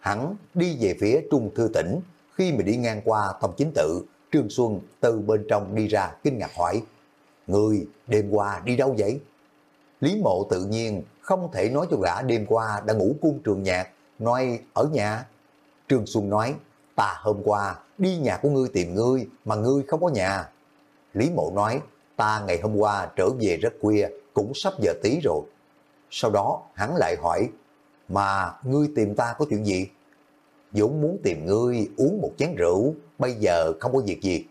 A: Hắn đi về phía Trung Thư Tỉnh, khi mà đi ngang qua Tông Chính Tự, Trương Xuân từ bên trong đi ra kinh ngạc hỏi, Người đêm qua đi đâu vậy? Lý Mộ tự nhiên không thể nói cho gã đêm qua đã ngủ cung trường nhạc, nói ở nhà. Trương Xuân nói, ta hôm qua đi nhà của ngươi tìm ngươi mà ngươi không có nhà. Lý Mộ nói, ta ngày hôm qua trở về rất khuya, cũng sắp giờ tí rồi. Sau đó hắn lại hỏi, mà ngươi tìm ta có chuyện gì? Dũng muốn tìm ngươi uống một chén rượu, bây giờ không có việc gì.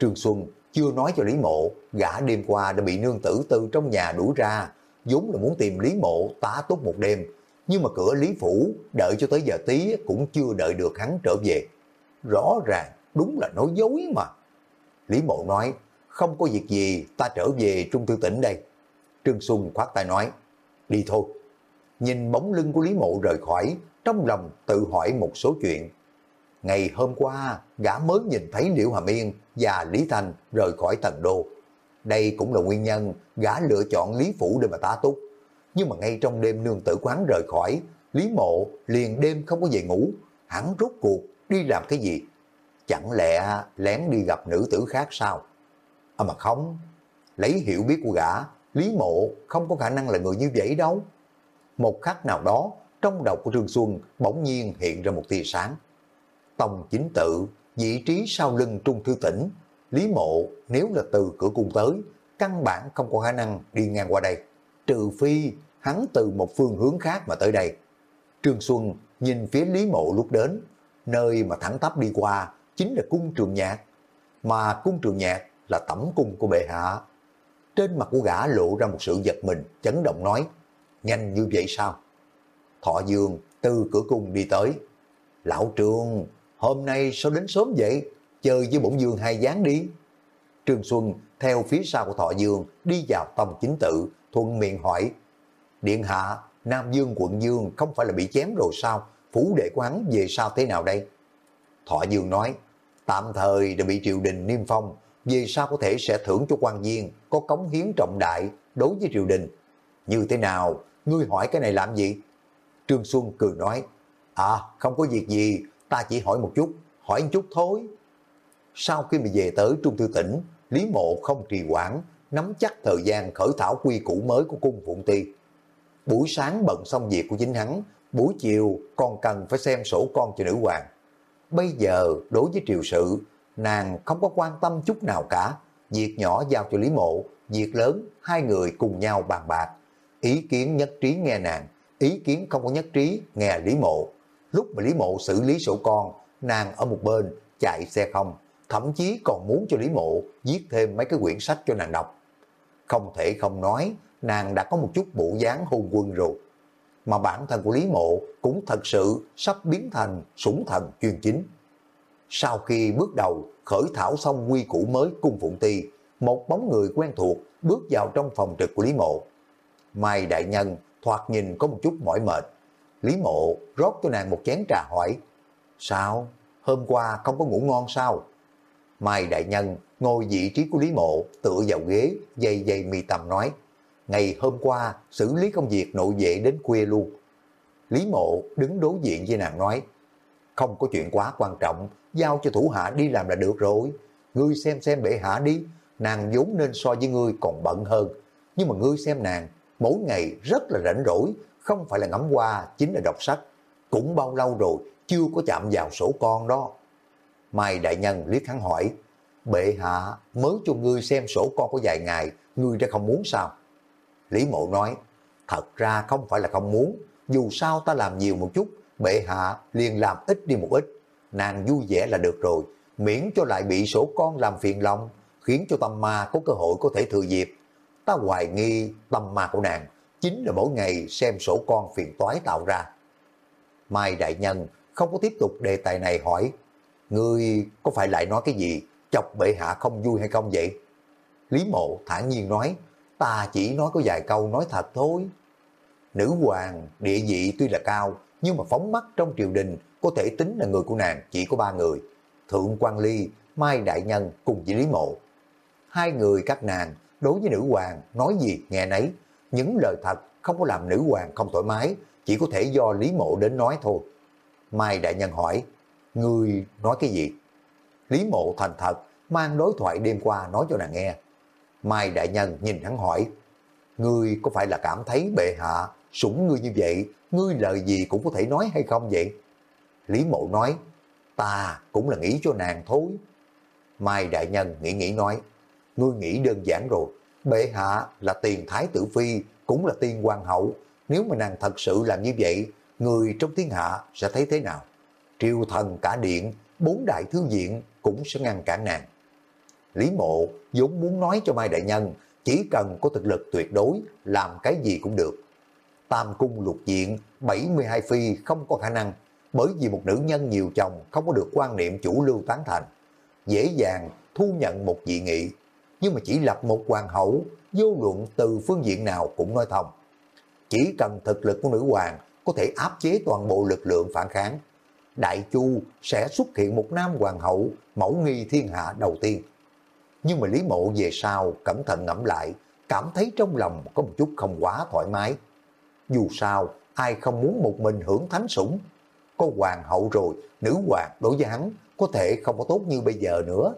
A: Trương Xuân chưa nói cho Lý Mộ, gã đêm qua đã bị nương tử từ trong nhà đuổi ra, vốn là muốn tìm Lý Mộ tá túc một đêm, nhưng mà cửa Lý Phủ đợi cho tới giờ tí cũng chưa đợi được hắn trở về. Rõ ràng, đúng là nói dối mà. Lý Mộ nói, không có việc gì, ta trở về Trung Thư tỉnh đây. Trương Xuân khoát tay nói, đi thôi. Nhìn bóng lưng của Lý Mộ rời khỏi, trong lòng tự hỏi một số chuyện. Ngày hôm qua, gã mới nhìn thấy Liễu Hàm Yên và Lý Thành rời khỏi tần đô. Đây cũng là nguyên nhân gã lựa chọn Lý Phủ để mà tá túc. Nhưng mà ngay trong đêm nương tử quán rời khỏi, Lý Mộ liền đêm không có về ngủ. Hắn rốt cuộc đi làm cái gì? Chẳng lẽ lén đi gặp nữ tử khác sao? À mà không, lấy hiểu biết của gã, Lý Mộ không có khả năng là người như vậy đâu. Một khắc nào đó, trong đầu của Trương Xuân bỗng nhiên hiện ra một tia sáng. Tông chính tự, vị trí sau lưng Trung Thư Tỉnh, Lý Mộ nếu là từ cửa cung tới, căn bản không có khả năng đi ngang qua đây. Trừ phi hắn từ một phương hướng khác mà tới đây. Trương Xuân nhìn phía Lý Mộ lúc đến, nơi mà thẳng tắp đi qua chính là cung trường nhạc, mà cung trường nhạc là tẩm cung của bệ hạ. Trên mặt của gã lộ ra một sự giật mình, chấn động nói, nhanh như vậy sao? Thọ Dương từ cửa cung đi tới. Lão Trương, hôm nay sao đến sớm vậy? Chơi với bổn Dương hai gián đi. Trương Xuân theo phía sau của Thọ Dương đi vào tông chính tự, thuận miệng hỏi. Điện hạ, Nam Dương quận Dương không phải là bị chém rồi sao? Phủ đệ quán về sao thế nào đây? Thọ Dương nói, tạm thời đã bị triều đình niêm phong, về sao có thể sẽ thưởng cho quan viên có cống hiến trọng đại đối với triều đình. Như thế nào? Ngươi hỏi cái này làm gì? Trương Xuân cười nói, à không có việc gì, ta chỉ hỏi một chút, hỏi một chút thôi. Sau khi mà về tới Trung Thư tỉnh, Lý Mộ không trì quản, nắm chắc thời gian khởi thảo quy củ mới của cung Phụng Ti. Buổi sáng bận xong việc của chính hắn, buổi chiều còn cần phải xem sổ con cho nữ hoàng. Bây giờ đối với triều sự, nàng không có quan tâm chút nào cả. Việc nhỏ giao cho Lý Mộ, việc lớn hai người cùng nhau bàn bạc. Ý kiến nhất trí nghe nàng, ý kiến không có nhất trí nghe Lý Mộ. Lúc mà Lý Mộ xử lý sổ con, nàng ở một bên chạy xe không, thậm chí còn muốn cho Lý Mộ viết thêm mấy cái quyển sách cho nàng đọc. Không thể không nói, nàng đã có một chút bộ dáng hôn quân rồi. Mà bản thân của Lý Mộ cũng thật sự sắp biến thành sủng thần chuyên chính. Sau khi bước đầu khởi thảo xong quy củ mới cung Phụng Ti, một bóng người quen thuộc bước vào trong phòng trực của Lý Mộ. Mai Đại Nhân thoạt nhìn có một chút mỏi mệt. Lý mộ rót cho nàng một chén trà hỏi, sao, hôm qua không có ngủ ngon sao? Mai Đại Nhân ngồi vị trí của Lý mộ, tựa vào ghế, dây dây mi tầm nói, ngày hôm qua xử lý công việc nội vệ đến khuya luôn. Lý mộ đứng đối diện với nàng nói, không có chuyện quá quan trọng, giao cho thủ hạ đi làm là được rồi. Ngươi xem xem bệ hạ đi, nàng vốn nên so với ngươi còn bận hơn. Nhưng mà ngươi xem nàng, mỗi ngày rất là rảnh rỗi, không phải là ngắm qua, chính là đọc sách. Cũng bao lâu rồi, chưa có chạm vào sổ con đó. Mai Đại Nhân liếc hắn hỏi, bệ hạ mới cho ngươi xem sổ con có vài ngày, ngươi đã không muốn sao? Lý Mộ nói, thật ra không phải là không muốn, dù sao ta làm nhiều một chút, bệ hạ liền làm ít đi một ít, nàng vui vẻ là được rồi, miễn cho lại bị sổ con làm phiền lòng, khiến cho tâm ma có cơ hội có thể thừa dịp. Ta hoài nghi tâm ma của nàng chính là mỗi ngày xem sổ con phiền toái tạo ra. Mai Đại Nhân không có tiếp tục đề tài này hỏi, Ngươi có phải lại nói cái gì, chọc bệ hạ không vui hay không vậy? Lý Mộ thản nhiên nói, ta chỉ nói có vài câu nói thật thôi. Nữ hoàng địa vị tuy là cao, nhưng mà phóng mắt trong triều đình có thể tính là người của nàng chỉ có ba người. Thượng quan Ly, Mai Đại Nhân cùng với Lý Mộ. Hai người các nàng đối với nữ hoàng nói gì nghe nấy, những lời thật không có làm nữ hoàng không thoải mái, chỉ có thể do Lý Mộ đến nói thôi. Mai Đại Nhân hỏi, người nói cái gì? Lý Mộ thành thật, mang đối thoại đêm qua nói cho nàng nghe. Mai Đại Nhân nhìn hắn hỏi, Ngươi có phải là cảm thấy bệ hạ sủng ngươi như vậy, ngươi lời gì cũng có thể nói hay không vậy? Lý Mộ nói, ta cũng là nghĩ cho nàng thôi. Mai Đại Nhân nghĩ nghĩ nói, ngươi nghĩ đơn giản rồi, bệ hạ là tiền thái tử phi, cũng là tiên hoàng hậu, nếu mà nàng thật sự làm như vậy, người trong thiên hạ sẽ thấy thế nào? Triều thần cả điện, bốn đại thư viện cũng sẽ ngăn cản nàng. Lý Mộ vốn muốn nói cho Mai Đại Nhân, chỉ cần có thực lực tuyệt đối, làm cái gì cũng được. Tam cung lục diện, 72 phi không có khả năng, bởi vì một nữ nhân nhiều chồng không có được quan niệm chủ lưu tán thành. Dễ dàng thu nhận một dị nghị, nhưng mà chỉ lập một hoàng hậu, vô luận từ phương diện nào cũng nói thông. Chỉ cần thực lực của nữ hoàng có thể áp chế toàn bộ lực lượng phản kháng, Đại Chu sẽ xuất hiện một nam hoàng hậu mẫu nghi thiên hạ đầu tiên. Nhưng mà Lý Mộ về sau cẩn thận ngẫm lại, cảm thấy trong lòng có một chút không quá thoải mái. Dù sao, ai không muốn một mình hưởng thánh sủng. Có hoàng hậu rồi, nữ hoàng đối với hắn có thể không có tốt như bây giờ nữa.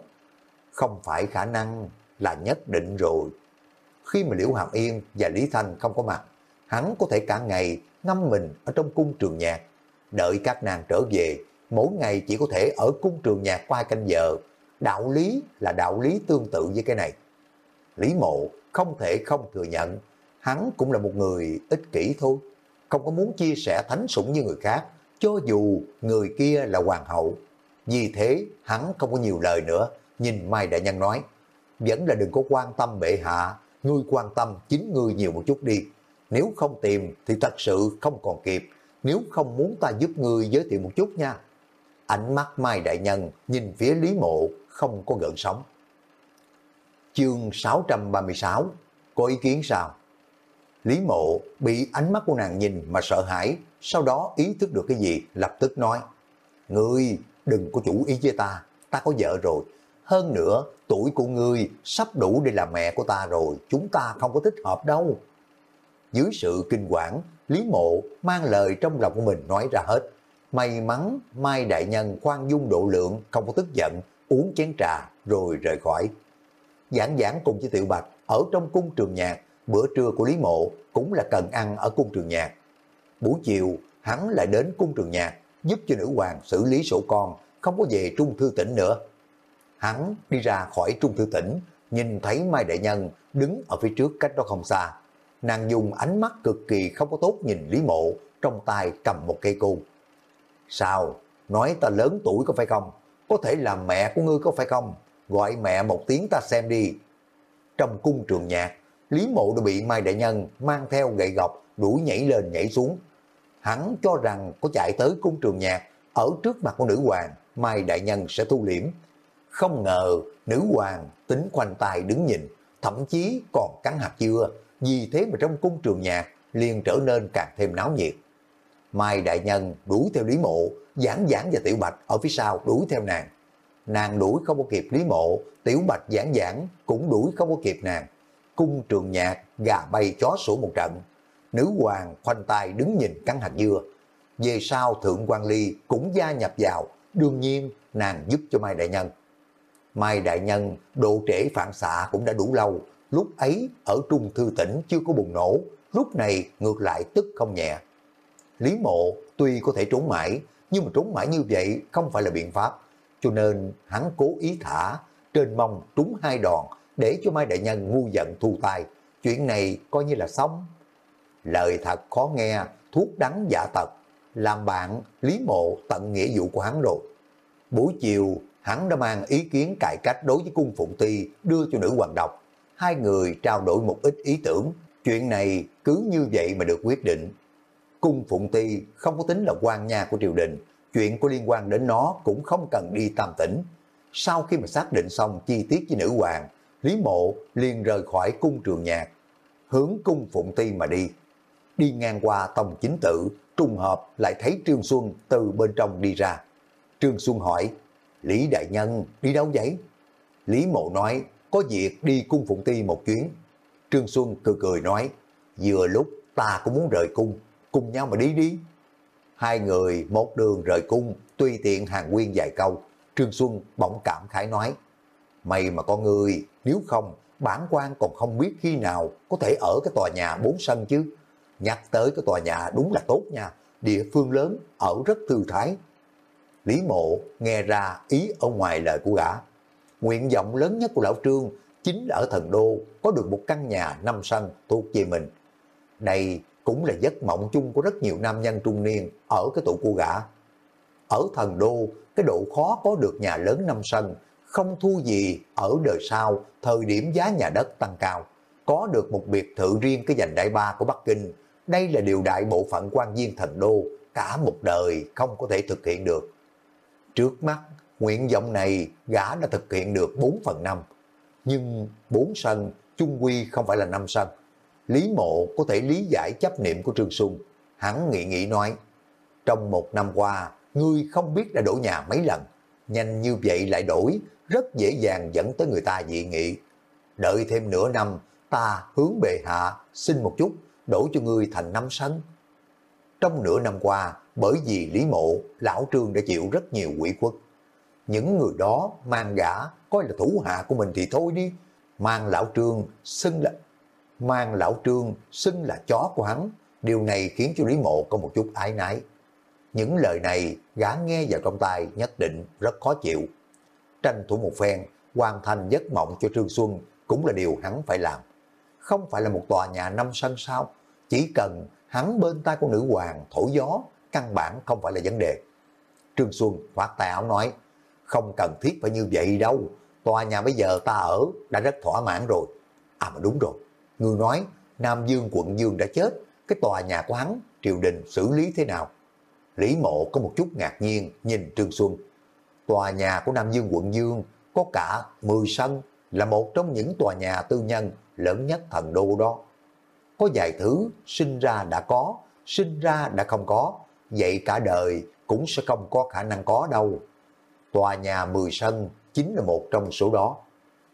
A: Không phải khả năng là nhất định rồi. Khi mà Liễu Hàm Yên và Lý Thanh không có mặt, hắn có thể cả ngày ngâm mình ở trong cung trường nhạc. Đợi các nàng trở về, mỗi ngày chỉ có thể ở cung trường nhạc qua canh giờ. Đạo lý là đạo lý tương tự với cái này. Lý mộ không thể không thừa nhận, hắn cũng là một người ích kỷ thôi. Không có muốn chia sẻ thánh sủng như người khác, cho dù người kia là hoàng hậu. Vì thế, hắn không có nhiều lời nữa, nhìn Mai Đại Nhân nói, vẫn là đừng có quan tâm bệ hạ, ngươi quan tâm chính ngươi nhiều một chút đi. Nếu không tìm thì thật sự không còn kịp, nếu không muốn ta giúp ngươi giới thiệu một chút nha. Ánh mắt Mai Đại Nhân nhìn phía Lý Mộ không có gợn sóng. Chương 636 Có ý kiến sao? Lý Mộ bị ánh mắt của nàng nhìn mà sợ hãi, sau đó ý thức được cái gì, lập tức nói Ngươi đừng có chủ ý với ta, ta có vợ rồi. Hơn nữa, tuổi của ngươi sắp đủ để làm mẹ của ta rồi, chúng ta không có thích hợp đâu. Dưới sự kinh quản, Lý Mộ mang lời trong lòng của mình nói ra hết. May mắn Mai Đại Nhân khoan dung độ lượng, không có tức giận, uống chén trà rồi rời khỏi. Giảng giảng cùng với Tiểu Bạch ở trong cung trường nhạc, bữa trưa của Lý Mộ cũng là cần ăn ở cung trường nhạc. Buổi chiều, hắn lại đến cung trường nhạc, giúp cho nữ hoàng xử lý sổ con, không có về trung thư tỉnh nữa. Hắn đi ra khỏi trung thư tỉnh, nhìn thấy Mai Đại Nhân đứng ở phía trước cách đó không xa. Nàng dùng ánh mắt cực kỳ không có tốt nhìn Lý Mộ, trong tay cầm một cây cung. Sao? Nói ta lớn tuổi có phải không? Có thể là mẹ của ngươi có phải không? Gọi mẹ một tiếng ta xem đi. Trong cung trường nhạc, Lý Mộ đã bị Mai Đại Nhân mang theo gậy gọc đuổi nhảy lên nhảy xuống. Hắn cho rằng có chạy tới cung trường nhạc ở trước mặt của nữ hoàng, Mai Đại Nhân sẽ thu liễm. Không ngờ nữ hoàng tính khoanh tay đứng nhìn, thậm chí còn cắn hạt dưa, vì thế mà trong cung trường nhạc liền trở nên càng thêm náo nhiệt. Mai Đại Nhân đuổi theo Lý Mộ, Giảng Giảng và Tiểu Bạch ở phía sau đuổi theo nàng. Nàng đuổi không có kịp Lý Mộ, Tiểu Bạch Giảng Giảng cũng đuổi không có kịp nàng. Cung trường nhạc, gà bay chó sủa một trận. Nữ hoàng khoanh tay đứng nhìn cắn hạt dưa. Về sau Thượng quan Ly cũng gia nhập vào, đương nhiên nàng giúp cho Mai Đại Nhân. Mai Đại Nhân độ trễ phản xạ cũng đã đủ lâu, lúc ấy ở Trung Thư tỉnh chưa có bùng nổ, lúc này ngược lại tức không nhẹ. Lý mộ tuy có thể trốn mãi, nhưng mà trốn mãi như vậy không phải là biện pháp, cho nên hắn cố ý thả, trên mông trúng hai đòn để cho Mai Đại Nhân ngu giận thu tay. Chuyện này coi như là xong. Lời thật khó nghe, thuốc đắng giả tật. làm bạn Lý Mộ tận nghĩa vụ của hắn rồi. Buổi chiều, hắn đã mang ý kiến cải cách đối với cung Phụng Ti đưa cho nữ hoàng độc. Hai người trao đổi một ít ý tưởng, chuyện này cứ như vậy mà được quyết định. Cung Phụng Ti không có tính là quan nha của triều đình, chuyện có liên quan đến nó cũng không cần đi tam tỉnh. Sau khi mà xác định xong chi tiết với nữ hoàng, Lý Mộ liền rời khỏi cung trường nhạc, hướng cung Phụng Ti mà đi. Đi ngang qua tông chính tự, trùng hợp lại thấy Trương Xuân từ bên trong đi ra. Trương Xuân hỏi, Lý Đại Nhân đi đâu vậy? Lý Mộ nói, có việc đi cung Phụng Ti một chuyến. Trương Xuân cười cười nói, vừa lúc ta cũng muốn rời cung, cùng nhau mà đi đi. Hai người một đường rời cung, tùy tiện hàng nguyên vài câu. Trương Xuân bỗng cảm khái nói, May mà con người, nếu không, bản quan còn không biết khi nào có thể ở cái tòa nhà bốn sân chứ. Nhắc tới cái tòa nhà đúng là tốt nha, địa phương lớn, ở rất thư thái. Lý mộ nghe ra ý ở ngoài lời của gã. Nguyện vọng lớn nhất của lão Trương chính là ở thần đô có được một căn nhà năm sân thuộc về mình. Đây cũng là giấc mộng chung của rất nhiều nam nhân trung niên ở cái tụ của gã. Ở thần đô, cái độ khó có được nhà lớn năm sân không thu gì ở đời sau thời điểm giá nhà đất tăng cao. Có được một biệt thự riêng cái dành đại ba của Bắc Kinh, đây là điều đại bộ phận quan viên thần đô cả một đời không có thể thực hiện được. Trước mắt, nguyện vọng này gã đã thực hiện được 4 phần 5. Nhưng 4 sân chung quy không phải là 5 sân. Lý mộ có thể lý giải chấp niệm của Trương Xuân. Hắn nghĩ nghĩ nói, trong một năm qua, ngươi không biết đã đổi nhà mấy lần. Nhanh như vậy lại đổi, rất dễ dàng dẫn tới người ta dị nghị. Đợi thêm nửa năm, ta hướng bề hạ, xin một chút, đổi cho ngươi thành năm sân. Trong nửa năm qua, bởi vì Lý Mộ, Lão Trương đã chịu rất nhiều quỷ quất Những người đó mang gã, coi là thủ hạ của mình thì thôi đi. Mang Lão Trương xưng là mang Lão Trương xưng là chó của hắn. Điều này khiến cho Lý Mộ có một chút ái nái. Những lời này gã nghe vào trong tai nhất định rất khó chịu. Tranh thủ một phen, hoàn thành giấc mộng cho Trương Xuân cũng là điều hắn phải làm. Không phải là một tòa nhà năm sân sao, chỉ cần hắn bên tay của nữ hoàng thổi gió, căn bản không phải là vấn đề. Trương Xuân khoát tay áo nói, không cần thiết phải như vậy đâu, tòa nhà bây giờ ta ở đã rất thỏa mãn rồi. À mà đúng rồi, người nói Nam Dương quận Dương đã chết, cái tòa nhà của hắn, triều đình xử lý thế nào? Lý mộ có một chút ngạc nhiên nhìn Trương Xuân. Tòa nhà của Nam Dương quận Dương có cả 10 sân, là một trong những tòa nhà tư nhân lớn nhất thần đô đó. Có vài thứ sinh ra đã có, sinh ra đã không có, vậy cả đời cũng sẽ không có khả năng có đâu. Tòa nhà 10 sân chính là một trong số đó.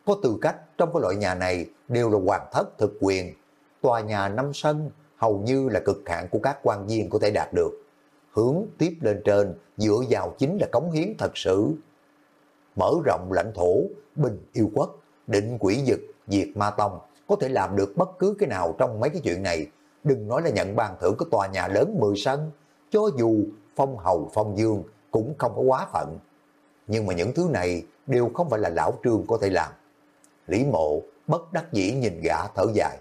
A: Có tư cách trong cái loại nhà này đều là hoàng thất thực quyền. Tòa nhà 5 sân hầu như là cực hạn của các quan viên có thể đạt được. Hướng tiếp lên trên dựa vào chính là cống hiến thật sự. Mở rộng lãnh thổ, bình yêu quốc, định quỷ dực, diệt ma tông, có thể làm được bất cứ cái nào trong mấy cái chuyện này. Đừng nói là nhận bàn thưởng của tòa nhà lớn 10 sân, cho dù phong hầu phong dương cũng không có quá phận. Nhưng mà những thứ này đều không phải là lão trương có thể làm. Lý mộ bất đắc dĩ nhìn gã thở dài.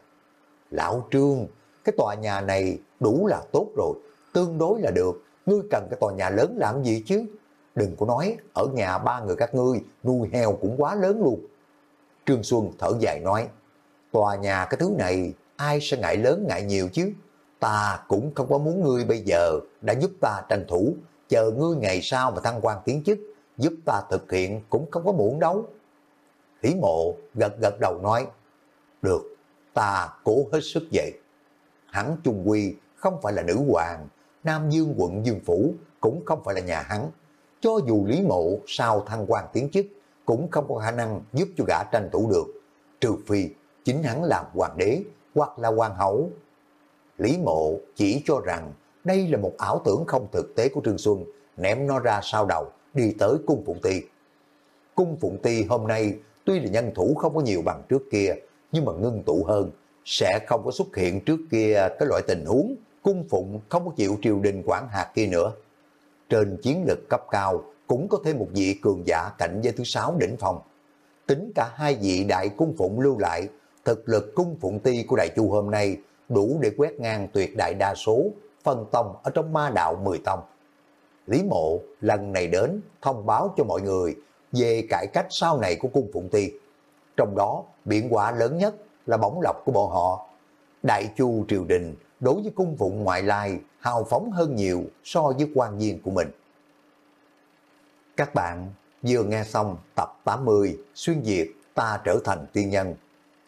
A: Lão trương, cái tòa nhà này đủ là tốt rồi, tương đối là được, ngươi cần cái tòa nhà lớn làm gì chứ? Đừng có nói, ở nhà ba người các ngươi nuôi heo cũng quá lớn luôn. Trương Xuân thở dài nói, tòa nhà cái thứ này ai sẽ ngại lớn ngại nhiều chứ? Ta cũng không có muốn ngươi bây giờ đã giúp ta tranh thủ, chờ ngươi ngày sau mà thăng quan tiến chức, giúp ta thực hiện cũng không có muộn đâu. Lý mộ gật gật đầu nói, được, ta cố hết sức vậy. Hắn trung quy không phải là nữ hoàng, Nam Dương quận Dương Phủ cũng không phải là nhà hắn. Cho dù Lý Mộ sau thăng quan tiến chức cũng không có khả năng giúp cho gã tranh thủ được. Trừ phi chính hắn làm hoàng đế hoặc là hoàng hậu. Lý Mộ chỉ cho rằng đây là một ảo tưởng không thực tế của Trương Xuân, ném nó ra sau đầu, đi tới cung Phụng Ti. Cung Phụng Ti hôm nay tuy là nhân thủ không có nhiều bằng trước kia, nhưng mà ngưng tụ hơn, sẽ không có xuất hiện trước kia cái loại tình huống cung phụng không có chịu triều đình quản hạt kia nữa. Trên chiến lực cấp cao cũng có thêm một vị cường giả cạnh giới thứ sáu đỉnh phòng. Tính cả hai vị đại cung phụng lưu lại, thực lực cung phụng ti của đại chu hôm nay đủ để quét ngang tuyệt đại đa số phân tông ở trong ma đạo 10 tông. Lý Mộ lần này đến thông báo cho mọi người về cải cách sau này của cung Phụng Ti. Trong đó, biện quả lớn nhất là bóng lọc của bọn họ. Đại chu triều đình đối với cung phụng ngoại lai hào phóng hơn nhiều so với quan viên của mình. Các bạn vừa nghe xong tập 80 Xuyên diệt ta trở thành tiên nhân.